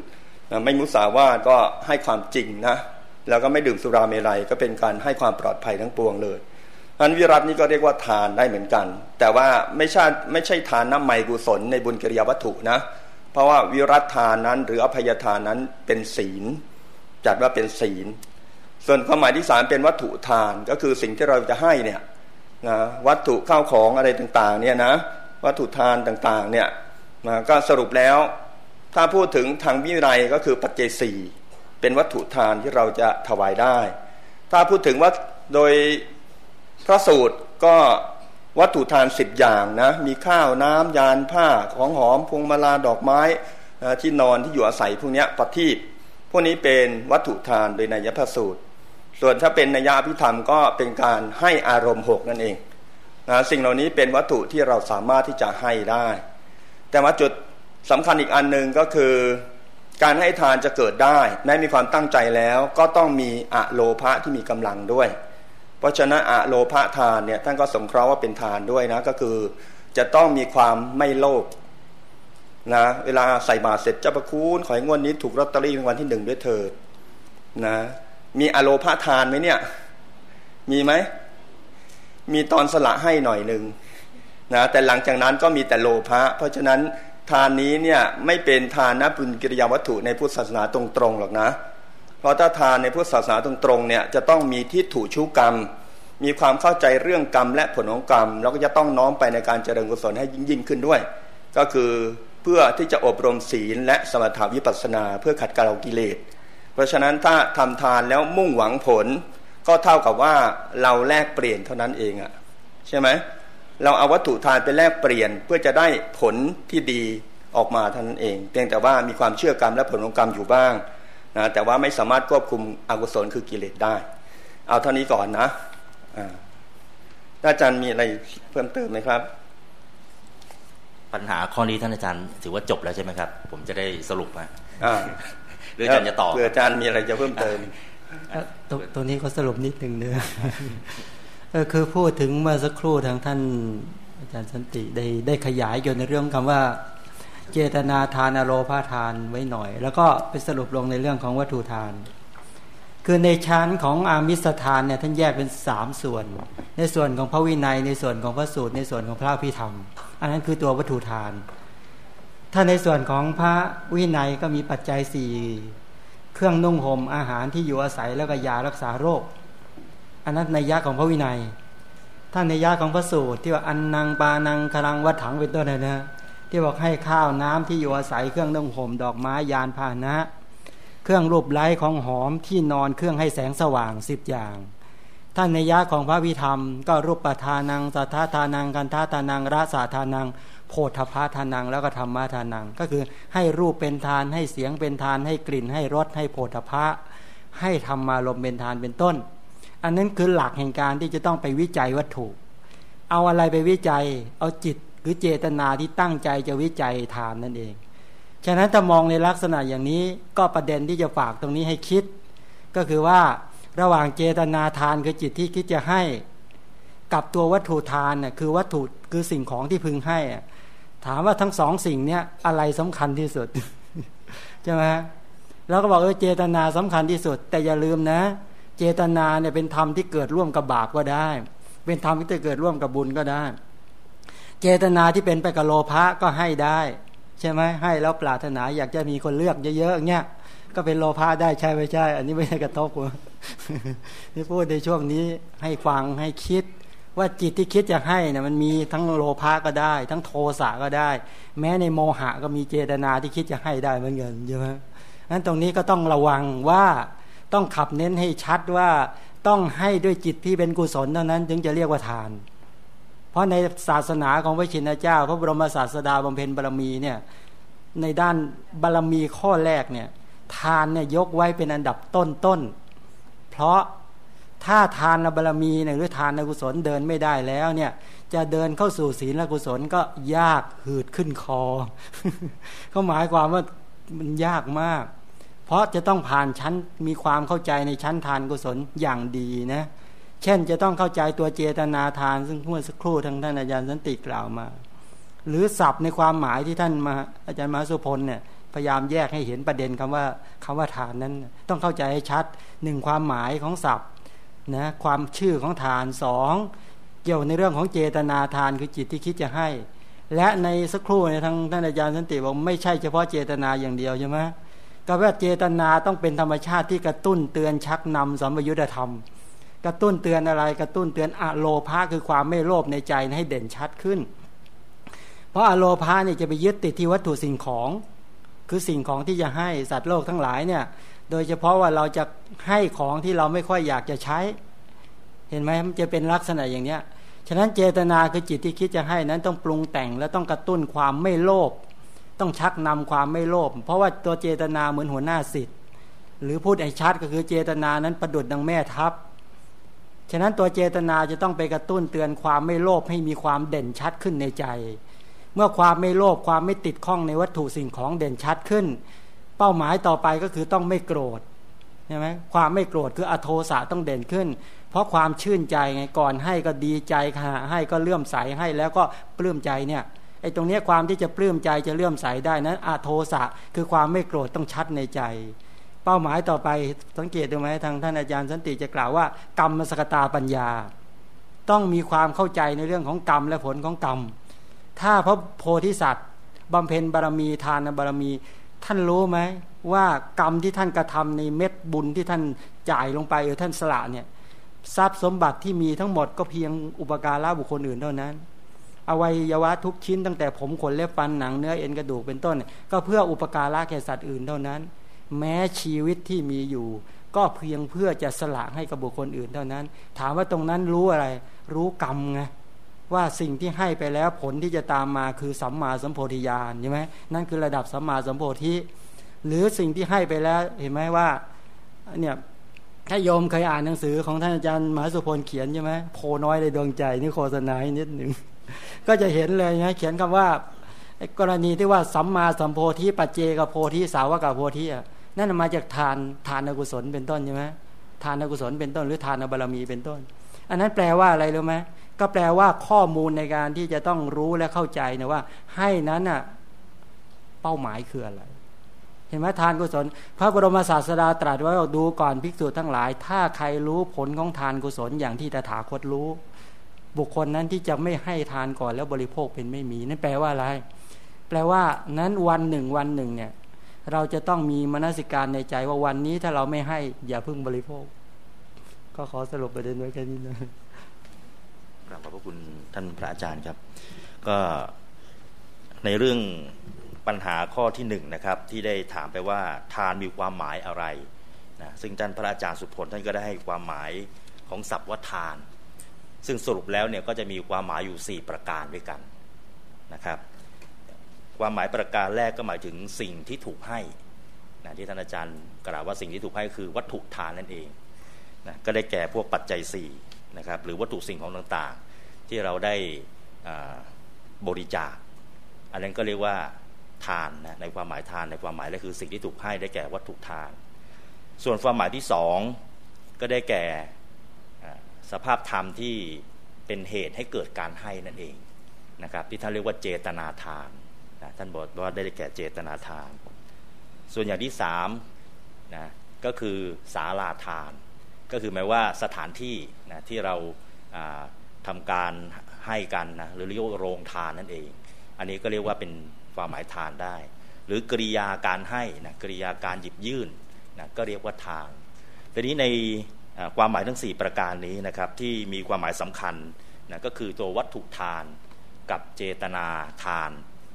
Speaker 4: ไม่มุสาวาทก็ให้ความจริงนะแล้วก็ไม่ดื่มสุราเมลัยก็เป็นการให้ความปลอดภัยทั้งปวงเลยอันวิรัตนี้ก็เรียกว่าทานได้เหมือนกัน แต่ว่าไม่ใช่ไม่ใช่ทานน้ำไมกุศลในบุญกิริยาวัตถุนะ เพราะว่าวิรัตทานนั้น หรืออภัยทานนั้นเป็นศีล จัดว่าเป็นศีล ส่วนความหมายที่สามเป็นวัตถุทานก็คือสิ่งที่เราจะให้เนี่ยนะวัตถุข้าวของอะไรต่างๆเนี่ยนะ วัตถุทานต่างๆเนี่ยนะก็สรุปแล้ว ถ้าพูดถึงทางวิไลก็คือปัจเจศีเป็นวัตถุทานที่เราจะถวายได้ ถ้าพูดถึงว่าโดยพระสูตรก็วัตถุทานสิบอย่างนะมีข้าวน้ำยานผ้าของหอมพวงมาลาดอกไม้ที่นอนที่อยู่อาศัยพวกนี้ปฏิบพวกนี้เป็นวัตถุทานโดยนัยพระสูตร ส่วนถ้าเป็นนัยยะพิธรรมก็เป็นการให้อารมณ์หกนั่นเอง นะสิ่งเหล่านี้เป็นวัตถุที่เราสามารถที่จะให้ได้ แต่ว่าจุดสำคัญอีกอันหนึ่งก็คือ การให้ทานจะเกิดได้แม้มีความตั้งใจแล้วก็ต้องมีอะโลภะที่มีกำลังด้วย เพราะฉะนั้นอะโลภะทานเนี่ยท่านก็สงเคราะห์ว่าเป็นทานด้วยนะก็คือจะต้องมีความไม่โลภนะเวลาใส่บาตรเสร็จเจ้าประคุณขอให้งวดนี้ถูกลอตเตอรี่รางวัลที่หนึ่งด้วยเถิดนะมีอะโลภะทานไหมเนี่ย มีไหม มีตอนสละให้หน่อยหนึ่งนะแต่หลังจากนั้นก็มีแต่โลภะเพราะฉะนั้นทานนี้เนี่ยไม่เป็นทานนะบุญกิริยาวัตถุในพุทธศาสนาตรงๆหรอกนะ เพราะถ้าทานในพุทธศาสนาตรงๆเนี่ยจะต้องมีทิฏฐุชุกรรม มีความเข้าใจเรื่องกรรมและผลของกรรม แล้วก็จะต้องน้อมไปในการเจริญกุศลให้ยิ่งยิ่งขึ้นด้วย ก็คือเพื่อที่จะอบรมศีลและสมถาวิปัสสนา เพื่อขัดเกลากิเลส เพราะฉะนั้นถ้าทำทานแล้วมุ่งหวังผล ก็เท่ากับว่าเราแลกเปลี่ยนเท่านั้นเองอะใช่ไหมเราเอาวัตถุทานไปแลกเปลี่ยนเพื่อจะได้ผลที่ดีออกมาเท่านั้นเองเพียงแต่ว่ามีความเชื่อกรรมและผลของกรรมอยู่บ้างนะแต่ว่าไม่สามารถควบคุมอกุศลคือกิเลสได้ เอาเท่านี้ก่อนนะอาจารย์มีอะไรเพิ่มเติมไหมครับ
Speaker 1: ปัญหาข้อนี้ท่านอาจารย์ถือว่าจบแล้วใช่ไหมครับ ผมจะได้สรุปฮะหรืออาจารย์จะต่อ
Speaker 4: เพื่ออาจารย์มีอะไรจะเพิ่มเติม
Speaker 2: ตัวนี้เขาสรุปนิดหนึ่งเนื้อคือพูดถึงเมื่อสักครู่ทางท่านอาจารย์สันติได้ได้ขยายเกี่ยวในเรื่องคำว่า เจตนาทานอโลภาทานไว้หน่อย แล้วก็ไปสรุปลงในเรื่องของวัตถุทาน คือในชั้นของอามิสทานเนี่ยท่านแยกเป็นสามส่วน ในส่วนของพระวินัย ในส่วนของพระสูตรในส่วนของพระพิธรรม อันนั้นคือตัววัตถุทาน ถ้าในส่วนของพระวินัยก็มีปัจจัยสี่ เครื่องนุ่งห่มอาหารที่อยู่อาศัยแล้วก็ยารักษาโรค อันนั้นในยะของพระวินัย ถ้าในยะของพระสูตรที่ว่าอันนางปานังคลังวัดถังเป็นต้นนะนะที่บอกให้ข้าวน้ำที่อยู่อาศัยเครื่องนุ่งห่มดอกไม้ยานพาหนะ เครื่องรูปไล้ของหอมที่นอนเครื่องให้แสงสว่างสิบอย่าง ท่านในยะของพระวิธรรม ก็รูปปทานังสัทธาทานังกันทาทานังราสาทานัง โพธพาทานัง แล้วก็ธรรมะทานัง ก็คือให้รูปเป็นทานให้เสียงเป็นทาน ให้กลิ่น ให้รสให้โพธพะให้ธรรมารมเป็นทานเป็นต้น อันนั้นคือหลักแห่งการที่จะต้องไปวิจัยวัตถุ เอาอะไรไปวิจัย เอาจิตหรือเจตนาที่ตั้งใจจะวิจัยทานนั่นเอง ฉะนั้นถ้ามองในลักษณะอย่างนี้ก็ประเด็นที่จะฝากตรงนี้ให้คิด ก็คือว่าระหว่างเจตนาทานคือจิตที่คิดจะให้ กับตัววัตถุทานน่ะคือวัตถุคือสิ่งของที่พึงให้ ถามว่าทั้งสองสิ่งเนี้ยอะไรสำคัญที่สุดใช่ไหมแล้วก็บอกเออเจตนาสำคัญที่สุด แต่อย่าลืมนะ เจตนาเนี่ยเป็นธรรมที่เกิดร่วมกับบาปก็ได้ เป็นธรรมที่จะเกิดร่วมกับบุญก็ได้ เจตนาที่เป็นไปกับโลภะก็ให้ได้ ใช่ไหมให้แล้วปรารถนาอยากจะมีคนเลือกเยอะๆเงี้ยก็เป็นโลภะได้ใช่ไม่ใช่ อันนี้ไม่ใช่กระทบที่พูดในช่วงนี้ให้ฟังให้คิด ว่าจิตที่คิดจะให้นี่ยมันมีทั้งโลภะก็ได้ ทั้งโทสะก็ได้ แม้ในโมหะก็มีเจตนาที่คิดจะให้ได้เหมือนกันใช่ไหมนั้นตรงนี้ก็ต้องระวังว่าต้องขับเน้นให้ชัดว่าต้องให้ด้วยจิตที่เป็นกุศลเท่านั้นถึงจะเรียกว่าทาน เพราะในศาสนาของพระชินเจ้า พระบรมศาสดาบำเพ็ญบารมีเนี่ยในด้านบารมีข้อแรกเนี่ยทานเนี่ยยกไว้เป็นอันดับต้นต้นเพราะ ถ้าทานบารมีเนี่ยหรือทานกุศลเดินไม่ได้แล้วเนี่ยจะเดินเข้าสู่ศีลกุศลก็ยากหืดขึ้นคอเขาหมายความว่ามันยากมาก เพราะจะต้องผ่านชั้นมีความเข้าใจในชั้นทานกุศลอย่างดีนะเช่นจะต้องเข้าใจตัวเจตนาทาน ซึ่งเมื่อสักครู่ทางท่านอาจารย์สันติกล่าวมา หรือศัพท์ในความหมายที่ท่านมาอาจารย์มาสุพลเนี่ยพยายามแยกให้เห็นประเด็นคำว่าคำว่าทานนั้น ต้องเข้าใจให้ชัดหนึ่งความหมายของศัพท์ นะความชื่อของทานสองเกี่ยวในเรื่องของเจตนาทานคือจิตที่คิดจะให้ และในสักครู่ในทางท่านอาจารย์สันติบอกไม่ใช่เฉพาะเจตนาอย่างเดียวใช่ไหมก็ว่าเจตนาต้องเป็นธรรมชาติที่กระตุ้นเตือนชักนำสัมยุทธธรรม กระตุ้นเตือนอะไรกระตุ้นเตือนอะโลภะคือความไม่โลภในใจให้เด่นชัดขึ้น เพราะอะโลภะนี่ยจะไปยึดติดที่วัตถุสิ่งของ คือสิ่งของที่จะให้สัตว์โลกทั้งหลายเนี่ย โดยเฉพาะว่าเราจะให้ของที่เราไม่ค่อยอยากจะใช้ เห็นไหมมันจะเป็นลักษณะอย่างเนี้ยฉะนั้นเจตนาคือจิตที่คิดจะให้นั้นต้องปรุงแต่งและต้องกระตุ้นความไม่โลภต้องชักนำความไม่โลภเพราะว่าตัวเจตนาเหมือนหัวหน้าสิทธิ์ หรือพูดให้ชัดก็คือเจตนานั้นประดุดดังแม่ทัพฉะนั้นตัวเจตนาจะต้องไปกระตุ้นเตือนความไม่โลภให้มีความเด่นชัดขึ้นในใจ เมื่อความไม่โลภความไม่ติดข้องในวัตถุสิ่งของเด่นชัดขึ้น เป้าหมายต่อไปก็คือต้องไม่โกรธใช่ไหมความไม่โกรธคืออโทสะต้องเด่นขึ้น เพราะความชื่นใจไงก่อนให้ก็ดีใจขณะให้ก็เลื่อมใสให้แล้วก็ปลื้มใจเนี่ยไอ้ตรงนี้ความที่จะปลื้มใจจะเลื่อมใสได้นั้นอาโทสะคือความไม่โกรธต้องชัดในใจ เป้าหมายต่อไปสังเกตดูไหมทางท่านอาจารย์สันติจะกล่าวว่า กรรมสกตาปัญญา ต้องมีความเข้าใจในเรื่องของกรรมและผลของกรรม ถ้าพระโพธิสัตว์บำเพ็ญบารมีทานบารมี ท่านรู้ไหมว่ากรรมที่ท่านกระทำในเม็ดบุญที่ท่านจ่ายลงไปเออท่านสละเนี่ยทรัพย์สมบัติที่มีทั้งหมดก็เพียงอุปการะบุคคลอื่นเท่านั้น อวัยวะทุกชิ้นตั้งแต่ผมขนเล็บฟันหนังเนื้อเอ็นกระดูกเป็นต้น ก็เพื่ออุปการะแก่สัตว์อื่นเท่านั้น แม้ชีวิตที่มีอยู่ ก็เพียงเพื่อจะสละให้กับบุคคลอื่นเท่านั้น ถามว่าตรงนั้นรู้อะไร รู้กรรมไง ว่าสิ่งที่ให้ไปแล้วผลที่จะตามมาคือสัมมาสัมโพธิญาณใช่ไหมนั่นคือระดับสัมมาสัมโพธิหรือสิ่งที่ให้ไปแล้วเห็นไหมว่าเนี่ยถ้าโยมเคยอ่านหนังสือของท่านอาจารย์มหาสุพลเขียนใช่ไหมโพน้อยในดวงใจนี่โฆษณานิดหนึ่งก็จะเห็นเลยนะเขียนคำว่ากรณีที่ว่าสัมมาสัมโพธิปัจเจกโพธิสาวกโพธินั่นมาจากทานทานกุศลเป็นต้นใช่ไหมทานกุศลเป็นต้น หรือทานบารมีเป็นต้น อันนั้นแปลว่าอะไรรู้ไหม ก็แปลว่าข้อมูลในการที่จะต้องรู้และเข้าใจนะว่า ให้นั้นอะเป้าหมายคืออะไร เห็นไหมทานกุศล พระบรมศาสดาตรัสไว้ดูก่อนภิกษุทั้งหลาย ถ้าใครรู้ผลของทานกุศลอย่างที่ตถาคตรู้ บุคคลนั้นที่จะไม่ให้ทานก่อนแล้วบริโภคเป็นไม่มีนั่นแปลว่าอะไร แปลว่านั้นวันหนึ่งวันหนึ่งเนี่ยเราจะต้องมีมนสิการในใจว่าวันนี้ถ้าเราไม่ให้ อย่าพึ่งบริโภค ก็ขอสรุปประเด็นไว้แค่นี้นะ
Speaker 1: กราบขอบพระคุณท่านพระอาจารย์ครับ ก็ในเรื่องปัญหาข้อที่หนึ่งนะครับ ที่ได้ถามไปว่าทานมีความหมายอะไรนะซึ่งท่านพระอาจารย์สุพลท่านก็ได้ให้ความหมายของศัพท์ว่าทาน ซึ่งสรุปแล้วเนี่ยก็จะมีความหมายอยู่ 4 ประการด้วยกันนะครับ ความหมายประการแรกก็หมายถึงสิ่งที่ถูกให้นะที่ท่านอาจารย์กล่าวว่าสิ่งที่ถูกให้คือวัตถุทานนั่นเองนะก็ได้แก่พวกปัจจัย4 นะครับหรือวัตถุสิ่งของต่างๆ ที่เราได้บริจาค อันนั้นก็เรียกว่าทานนะในความหมายทานในความหมายแรกคือสิ่งที่ถูกให้ได้แก่วัตถุทาน ส่วนความหมายที่สองก็ได้แก่สภาพธรรมที่เป็นเหตุให้เกิดการให้นั่นเองนะครับที่ท่านเรียกว่าเจตนาทานนะท่านบอกว่าได้แก่เจตนาทาน ส่วนอย่างที่สามนะก็คือศาลาทาน ก็คือหมายว่าสถานที่นะที่เราทำการให้กันนะหรือเรียกว่าโรงทานนั่นเอง อันนี้ก็เรียกว่าเป็นความหมายทานได้ หรือกริยาการให้นะกริยาการหยิบยื่นนะก็เรียกว่าทานทีนี้ในความหมายทั้ง 4 ประการนี้นะครับที่มีความหมายสำคัญนะก็คือตัววัตถุทานกับเจตนาทาน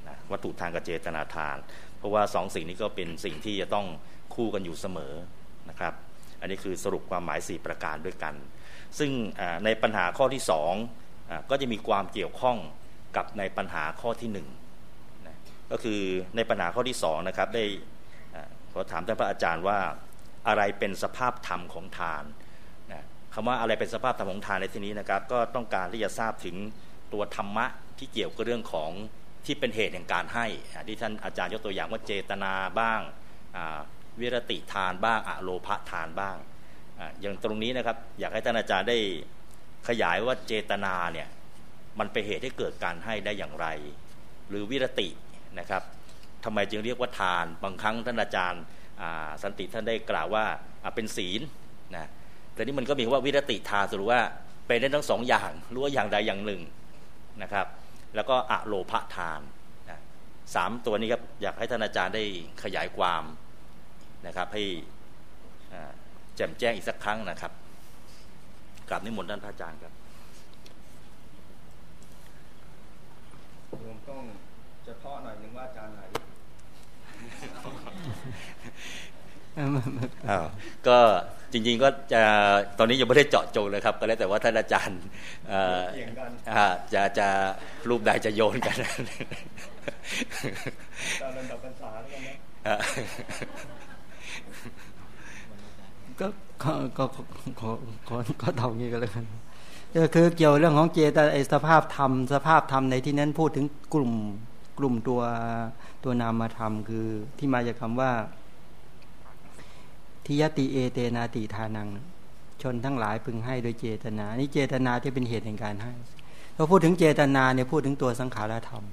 Speaker 1: นะวัตถุทานกับเจตนาทาน เพราะว่าสองสิ่งนี้ก็เป็นสิ่งที่จะต้องคู่กันอยู่เสมอนะครับ อันนี้คือสรุปความหมาย 4 ประการด้วยกัน ซึ่งในปัญหาข้อที่2ก็จะมีความเกี่ยวข้องกับในปัญหาข้อที่1นะก็คือในปัญหาข้อที่2นะครับได้ขอถามท่านพระอาจารย์ว่าอะไรเป็นสภาพธรรมของทานคำว่าอะไรเป็นสภาพธรรมของทานในที่นี้นะครับ ก็ต้องการที่จะทราบถึงตัวธรรมะที่เกี่ยวกับเรื่องของที่เป็นเหตุแห่งการให้ที่ท่านอาจารย์ยกตัวอย่างว่าเจตนาบ้าง วิรติทานบ้างอะโลภทานบ้างอย่างตรงนี้นะครับ อยากให้ท่านอาจารย์ได้ขยายว่าเจตนาเนี่ยมันเป็นเหตุให้เกิดการให้ได้อย่างไร หรือวิรตินะครับทำไมจึงเรียกว่าทาน บางครั้งท่านอาจารย์สันติท่านได้กล่าวว่าเป็นศีลนะแต่นี้มันก็มีว่าวิรติทานสรุปว่าเป็นได้ทั้งสองอย่างรู้ว่าอย่างใดอย่างหนึ่งนะครับ แล้วก็อะโลภทานนะสามตัวนี้ครับอยากให้ท่านอาจารย์ได้ขยายความ นะครับให้แจ่มแจ้งอีกสักครั้งนะครับกลับนิมนต์ท่านพระอาจารย์ครับ
Speaker 4: โยมต้องจะเพาะหน่อยหนึ่งว่าอาจารย์ไหน
Speaker 1: ก็จริง ๆก็จะตอนนี้ยังไม่ได้เจาะจงเลยครับ ก็แล้วแต่ว่าท่านอาจารย์จะจะรูปใดจะโยนกัน
Speaker 4: ตามลำดับภาษาแล้วกันนะ
Speaker 2: ก็ก็ขอขอก็เท่านี้ก็แล้วกันก็คือเกี่ยวเรื่องของเจตสภาพธรรมสภาพธรรมในที่นั้นพูดถึงกลุ่มกลุ่มตัวตัวนามธรรมคือที่มาจากคาว่าทิยติเอเตนาติทานัง ชนทั้งหลายพึงให้โดยเจตนา นี่เจตนาที่เป็นเหตุแห่งการให้เราพูดถึงเจตนาเนี่ยพูดถึงตัวสังขารธรรม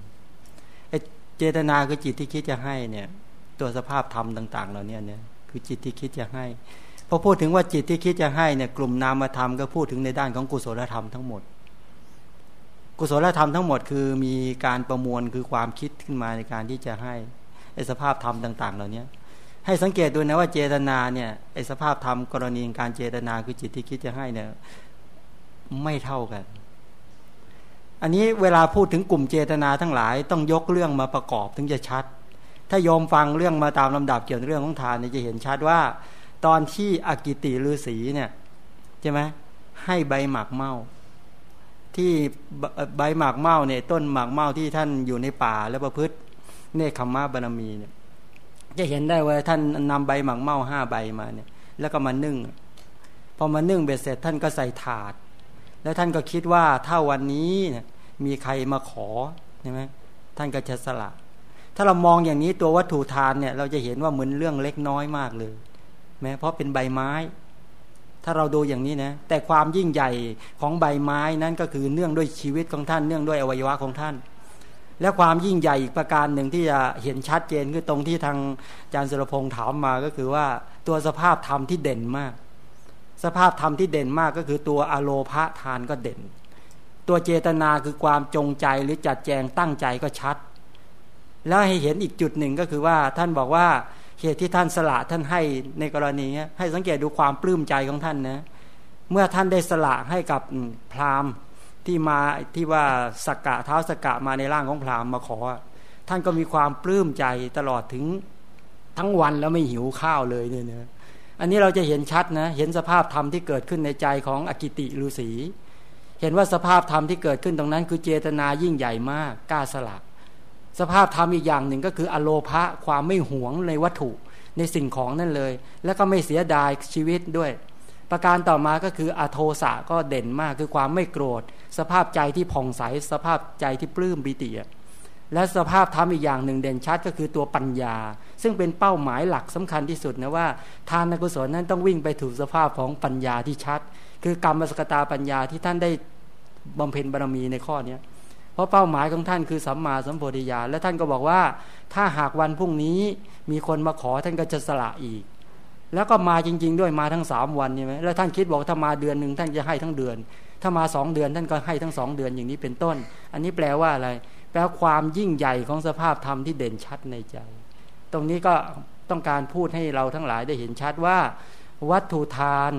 Speaker 2: เจตนาคือจิตที่คิดจะให้เนี่ย ตัวสภาพธรรมต่าง ๆเราเนี่ยเนี่ยคือจิตที่คิดจะให้ อพูดถึงว่าจิตที่คิดจะให้เนี่ยกลุ่มนามธรรมก็พูดถึงในด้านของกุศลธรรมทั้งหมด กุศลธรรมทั้งหมดคือมีการประมวลคือความคิดขึ้นมาในการที่จะให้ไอสภาพธรรมต่าง ๆ เหล่านี้ให้สังเกตดูนะว่าเจตนาเนี่ยไอสภาพธรรมกรณีการเจตนาคือจิตที่คิดจะให้เนี่ยไม่เท่ากัน อันนี้เวลาพูดถึงกลุ่มเจตนาทั้งหลายต้องยกเรื่องมาประกอบถึงจะชัด ถ้าโยมฟังเรื่องมาตามลำดับเกี่ยวกับเรื่องของทานเนี่ยจะเห็นชัดว่า ตอนที่อกิติฤาษีเนี่ยใช่ไหมให้ใบหมากเมาที่ใบหมากเมาเนี่ยต้นหมากเมาที่ท่านอยู่ในป่าแล้วประพฤติเนคขมะบารมีเนี่ยจะเห็นได้ว่าท่านนำใบหมากเมาห้าใบมาเนี่ย แล้วก็มานึ่ง พอมานึ่งเบ็ดเสร็จท่านก็ใส่ถาด แล้วท่านก็คิดว่าถ้าวันนี้เนี่ยมีใครมาขอใช่ไหมท่านก็จะสละ ถ้าเรามองอย่างนี้ตัววัตถุทานเนี่ย เราจะเห็นว่าเหมือนเรื่องเล็กน้อยมากเลย แม้เพราะเป็นใบไม้ ถ้าเราดูอย่างนี้นะ แต่ความยิ่งใหญ่ของใบไม้นั้นก็คือเนื่องด้วยชีวิตของท่านเนื่องด้วยอวัยวะของท่าน และความยิ่งใหญ่อีกประการหนึ่งที่จะเห็นชัดเจนคือตรงที่ทางอาจารย์สุรพงศ์ถามมาก็คือว่าตัวสภาพธรรมที่เด่นมาก สภาพธรรมที่เด่นมากก็คือตัวอโลภะทานก็เด่น ตัวเจตนาคือความจงใจหรือจัดแจงตั้งใจก็ชัด แล้วให้เห็นอีกจุดหนึ่งก็คือว่าท่านบอกว่า เหตุที่ท่านสละท่านให้ในกรณีนี้ให้สังเกตดูความปลื้มใจของท่านนะเมื่อท่านได้สละให้กับพราหมณ์ที่มาที่ว่าสกกะเท้าสกกะมาในร่างของพราหมณ์มาขอ ท่านก็มีความปลื้มใจตลอดถึงทั้งวันแล้วไม่หิวข้าวเลยเนี่ยนะอันนี้เราจะเห็นชัดนะเห็นสภาพธรรมที่เกิดขึ้นในใจของอกิติฤาษีเห็นว่าสภาพธรรมที่เกิดขึ้นตรงนั้น คือเจตนายิ่งใหญ่มากกล้าสละ สภาพธรรมอีกอย่างหนึ่งก็คืออโลภะความไม่หวงในวัตถุในสิ่งของนั่นเลย แล้วก็ไม่เสียดายชีวิตด้วย ประการต่อมาก็คืออโทสะก็เด่นมากคือความไม่โกรธ สภาพใจที่ผ่องใสสภาพใจที่ปลื้มบิติและสภาพธรรมอีกอย่างหนึ่งเด่นชัดก็คือตัวปัญญา ซึ่งเป็นเป้าหมายหลักสำคัญที่สุดนะว่า ทานกุศลนั้นต้องวิ่งไปถูกสภาพของปัญญาที่ชัด คือกรรมสกตาปัญญาที่ท่านได้บำเพ็ญบารมีในข้อนี้ เพราะเป้าหมายของท่านคือสัมมาสัมโพธิญาณและท่านก็บอกว่า ถ้าหากวันพรุ่งนี้มีคนมาขอท่านก็จะสละอีก แล้วก็มาจริง ๆ ด้วยมาทั้งสามวันใช่ไหมแล้วท่านคิดบอกถ้ามาเดือนหนึ่งท่านจะให้ทั้งเดือน ถ้ามาสองเดือนท่านก็ให้ทั้งสองเดือนอย่างนี้เป็นต้น อันนี้แปลว่าอะไร แปลความยิ่งใหญ่ของสภาพธรรมที่เด่นชัดในใจ ตรงนี้ก็ต้องการพูดให้เราทั้งหลายได้เห็นชัดว่า วัตถุทาน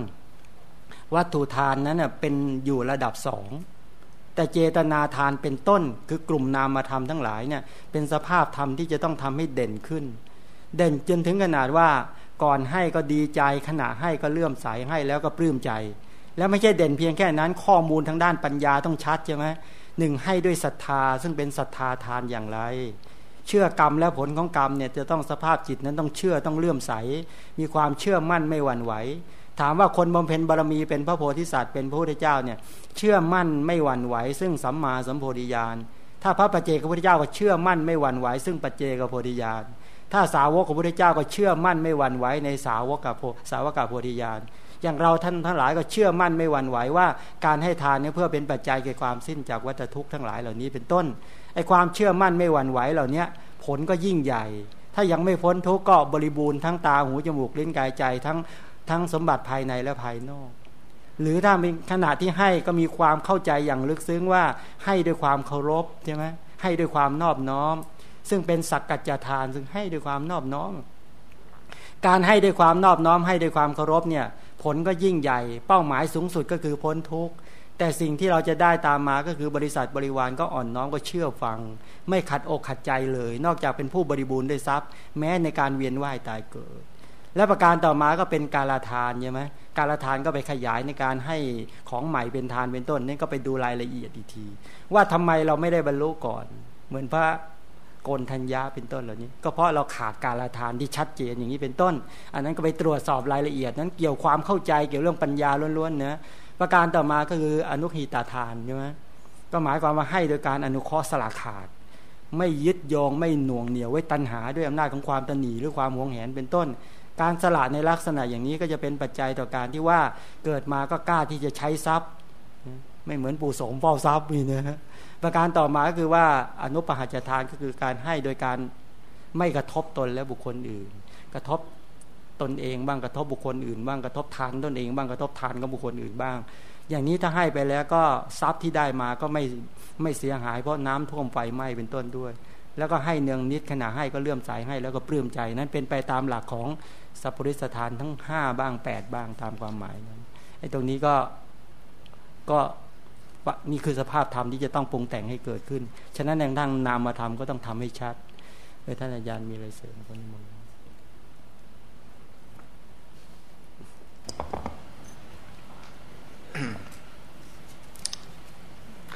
Speaker 2: วัตถุทานนั้นเป็นอยู่ระดับสอง แต่เจตนาทานเป็นต้น คือกลุ่มนามธรรมทั้งหลายเนี่ยเป็นสภาพธรรมที่จะต้องทำให้เด่นขึ้น เด่นจนถึงขนาดว่าก่อนให้ก็ดีใจขณะให้ก็เลื่อมใสให้แล้วก็ปลื้มใจ แล้วไม่ใช่เด่นเพียงแค่นั้น ข้อมูลทางด้านปัญญาต้องชัดใช่ไหมหนึ่งให้ด้วยศรัทธาซึ่งเป็นศรัทธาทานอย่างไร เชื่อกรรมและผลของกรรมเนี่ยจะต้องสภาพจิตนั้นต้องเชื่อต้องเลื่อมใส มีความเชื่อมั่นไม่หวั่นไหว ถามว่าคนบำเพ็ญบารมีเป็นพระโพธิสัตว์เป็นพระพุทธเจ้าเนี่ยเชื่อมั่นไม่หวั่นไหว ซึ่งสัมมาสัมโพธิญาณถ้าพระปัจเจกพระพุทธเจ้าก็เชื่อมั่นไม่หวั่นไหว ซึ่งปัจเจกโพธิญาณถ้าสาวกของพระพุทธเจ้าก็เชื่อมั่นไม่หวั่นไหวในสาวกกับสาวกกับโพธิญาณอย่างเราท่านทั้งหลายก็เชื่อมั่นไม่หวั่นไหวว่าการให้ทานเนี่ยเพื่อเป็นปัจจัยแก่ความสิ้นจากวัฏทุกข์ทั้งหลายเหล่านี้เป็นต้นไอ้ความเชื่อมั่นไม่หวั่นไหวเหล่านี้ผลก็ยิ่งใหญ่ ถ้ายังไม่พ้นทุกข์ก็บริบูรณ์ทั้งตาหูจมูกลิ้นกายใจทั้ง ทั้งสมบัติภายในและภายนอก หรือถ้าเป็นขณะที่ให้ก็มีความเข้าใจอย่างลึกซึ้งว่าให้ด้วยความเคารพใช่ไหมให้ด้วยความนอบน้อม ซึ่งเป็นสักกัจจทานซึ่งให้ด้วยความนอบน้อม การให้ด้วยความนอบน้อม ให้ด้วยความเคารพเนี่ยผลก็ยิ่งใหญ่ เป้าหมายสูงสุดก็คือพ้นทุกข์แต่สิ่งที่เราจะได้ตามมาก็คือบริษัทบริวารก็อ่อนน้อมก็เชื่อฟัง ไม่ขัดอกขัดใจเลย นอกจากเป็นผู้บริบูรณ์ด้วยทรัพย์ แม้ในการเวียนว่ายตายเกิด และประการต่อมาก็เป็นการละทานใช่ไหมการละทานก็ไปขยายในการให้ของใหม่เป็นทานเป็นต้นนี่ก็ไปดูรายละเอียดอีกที ว่าทำไมเราไม่ได้บรรลุก่อน เหมือนพระโกนทัญญาเป็นต้นเหล่านี้ ก็เพราะเราขาดการละทานที่ชัดเจนอย่างนี้เป็นต้น อันนั้นก็ไปตรวจสอบรายละเอียด นั้นเกี่ยวความเข้าใจเกี่ยวเรื่องปัญญาล้วนๆเนะประการต่อมาก็คืออนุหิตาทานใช่ไหมก็หมายความว่าให้โดยการอนุเคราะห์สละขาด ไม่ยึดโยงไม่หน่วงเหนียวไว้ตัณหาด้วยอำนาจของความตนีหรือความหวงแหนเป็นต้น การสละในลักษณะอย่างนี้ก็จะเป็นปัจจัยต่อการที่ว่าเกิดมาก็กล้าที่จะใช้ทรัพย์ ไม่เหมือนปู่สมเฝ้าทรัพย์นี่นะประการต่อมาก็คือว่าอนุปหัจทานก็คือการให้โดยการไม่กระทบตนและบุคคลอื่น กระทบตนเองบ้างกระทบบุคคลอื่น บ้างกระทบทานตนเอง บ้างกระทบทานกับบุคคลอื่นบ้าง อย่างนี้ถ้าให้ไปแล้วก็ทรัพย์ที่ได้มาก็ไม่ไม่เสียหาย เพราะน้ำท่วมไฟไหม้เป็นต้นด้วย แล้วก็ให้เนืองนิดขณะให้ก็เลื่อมใสให้แล้วก็ปลื้มใจ นั้นเป็นไปตามหลักของ สัพพุริสถานทั้งห้าบ้างแปดบ้างตามความหมายนั้นไอ้ตรงนี้ก็ก็นี่คือสภาพธรรมที่จะต้องปรุงแต่งให้เกิดขึ้น ฉะนั้นในทางนามธรรมก็ต้องทำให้ชัดเออท่านอาจารย์มีอะไรเสริมคนนี้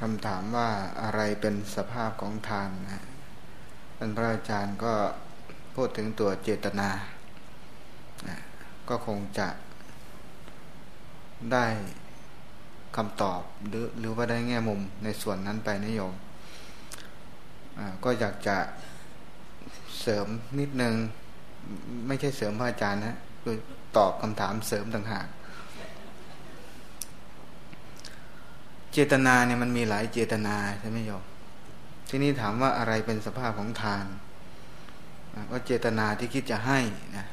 Speaker 3: คำถามว่าอะไรเป็นสภาพของทานนะท่านพระอาจารย์ก็พูดถึงตัวเจตนา ก็คงจะได้คำตอบหรือหรือว่าได้แง่มุมในส่วนนั้นไปนิยมก็อยากจะเสริมนิดนึง ไม่ใช่เสริมพระอาจารย์นะคือตอบคำถามเสริมต่างหาก เจตนาเนี่ยมันมีหลายเจตนาใช่ไหมโยมทีนี้ถามว่าอะไรเป็นสภาพของทานก็เจตนาที่คิดจะให้นะ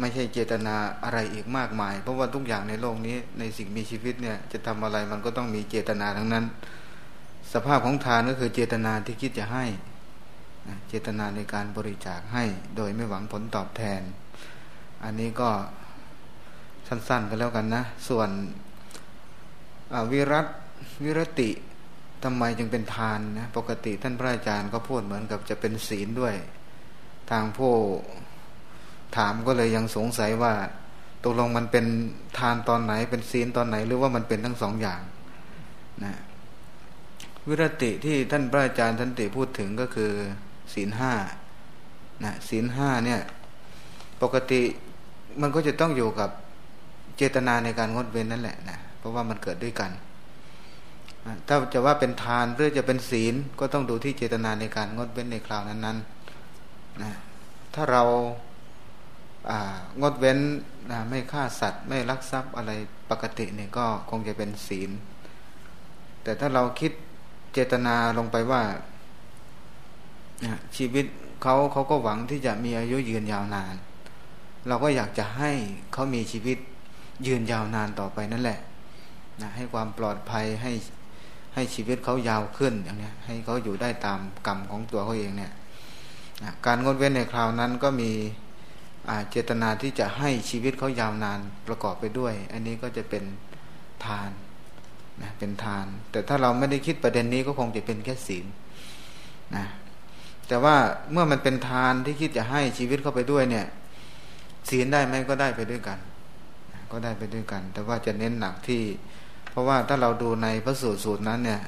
Speaker 3: ไม่ใช่เจตนาอะไรอีกมากมาย เพราะว่าทุกอย่างในโลกนี้ในสิ่งมีชีวิตเนี่ย จะทำอะไรมันก็ต้องมีเจตนาทั้งนั้น สภาพของทานก็คือเจตนาที่คิดจะให้เจตนาในการบริจาคให้ โดยไม่หวังผลตอบแทน อันนี้ก็สั้นๆกันแล้วกันนะ ส่วนวิรัตวิรติทำไมจึงเป็นทานนะปกติท่านพระอาจารย์ก็พูดเหมือนกับจะเป็นศีลด้วย ทางผู้ ถามก็เลยยังสงสัยว่าตกลงมันเป็นทานตอนไหน เป็นศีลตอนไหน หรือว่ามันเป็นทั้งสองอย่างนะวิรติที่ท่านพระอาจารย์ท่านติพูดถึงก็คือศีลห้านะศีลห้าเนี่ย ปกติมันก็จะต้องอยู่กับเจตนาในการงดเว้นนั่นแหละนะเพราะว่ามันเกิดด้วยกันถ้าจะว่าเป็นทานหรือจะเป็นศีลก็ต้องดูที่เจตนาในการงดเว้นในคราวนั้นๆนะถ้าเรา งดเว้นไม่ฆ่าสัตว์ ไม่ลักทรัพย์อะไรปกติเนี่ยก็คงจะเป็นศีล แต่ถ้าเราคิดเจตนาลงไปว่าชีวิตเขาเขาก็หวังที่จะมีอายุยืนยาวนาน เราก็อยากจะให้เขามีชีวิตยืนยาวนานต่อไปนั่นแหละนะให้ความปลอดภัยให้ให้ชีวิตเขายาวขึ้นอย่างนี้ให้เขาอยู่ได้ตามกรรมของตัวเขาเองเนี่ยนะการงดเว้นในคราวนั้นก็มี เจตนาที่จะให้ชีวิตเขายาวนานประกอบไปด้วย อันนี้ก็จะเป็นทานนะเป็นทาน แต่ถ้าเราไม่ได้คิดประเด็นนี้ก็คงจะเป็นแค่ศีลนะแต่ว่าเมื่อมันเป็นทานที่คิดจะให้ชีวิตเข้าไปด้วยเนี่ย ศีลได้ไหมก็ได้ไปด้วยกัน ก็ได้ไปด้วยกัน แต่ว่าจะเน้นหนักที่ เพราะว่าถ้าเราดูในพระสูตรสูตรนั้นเนี่ย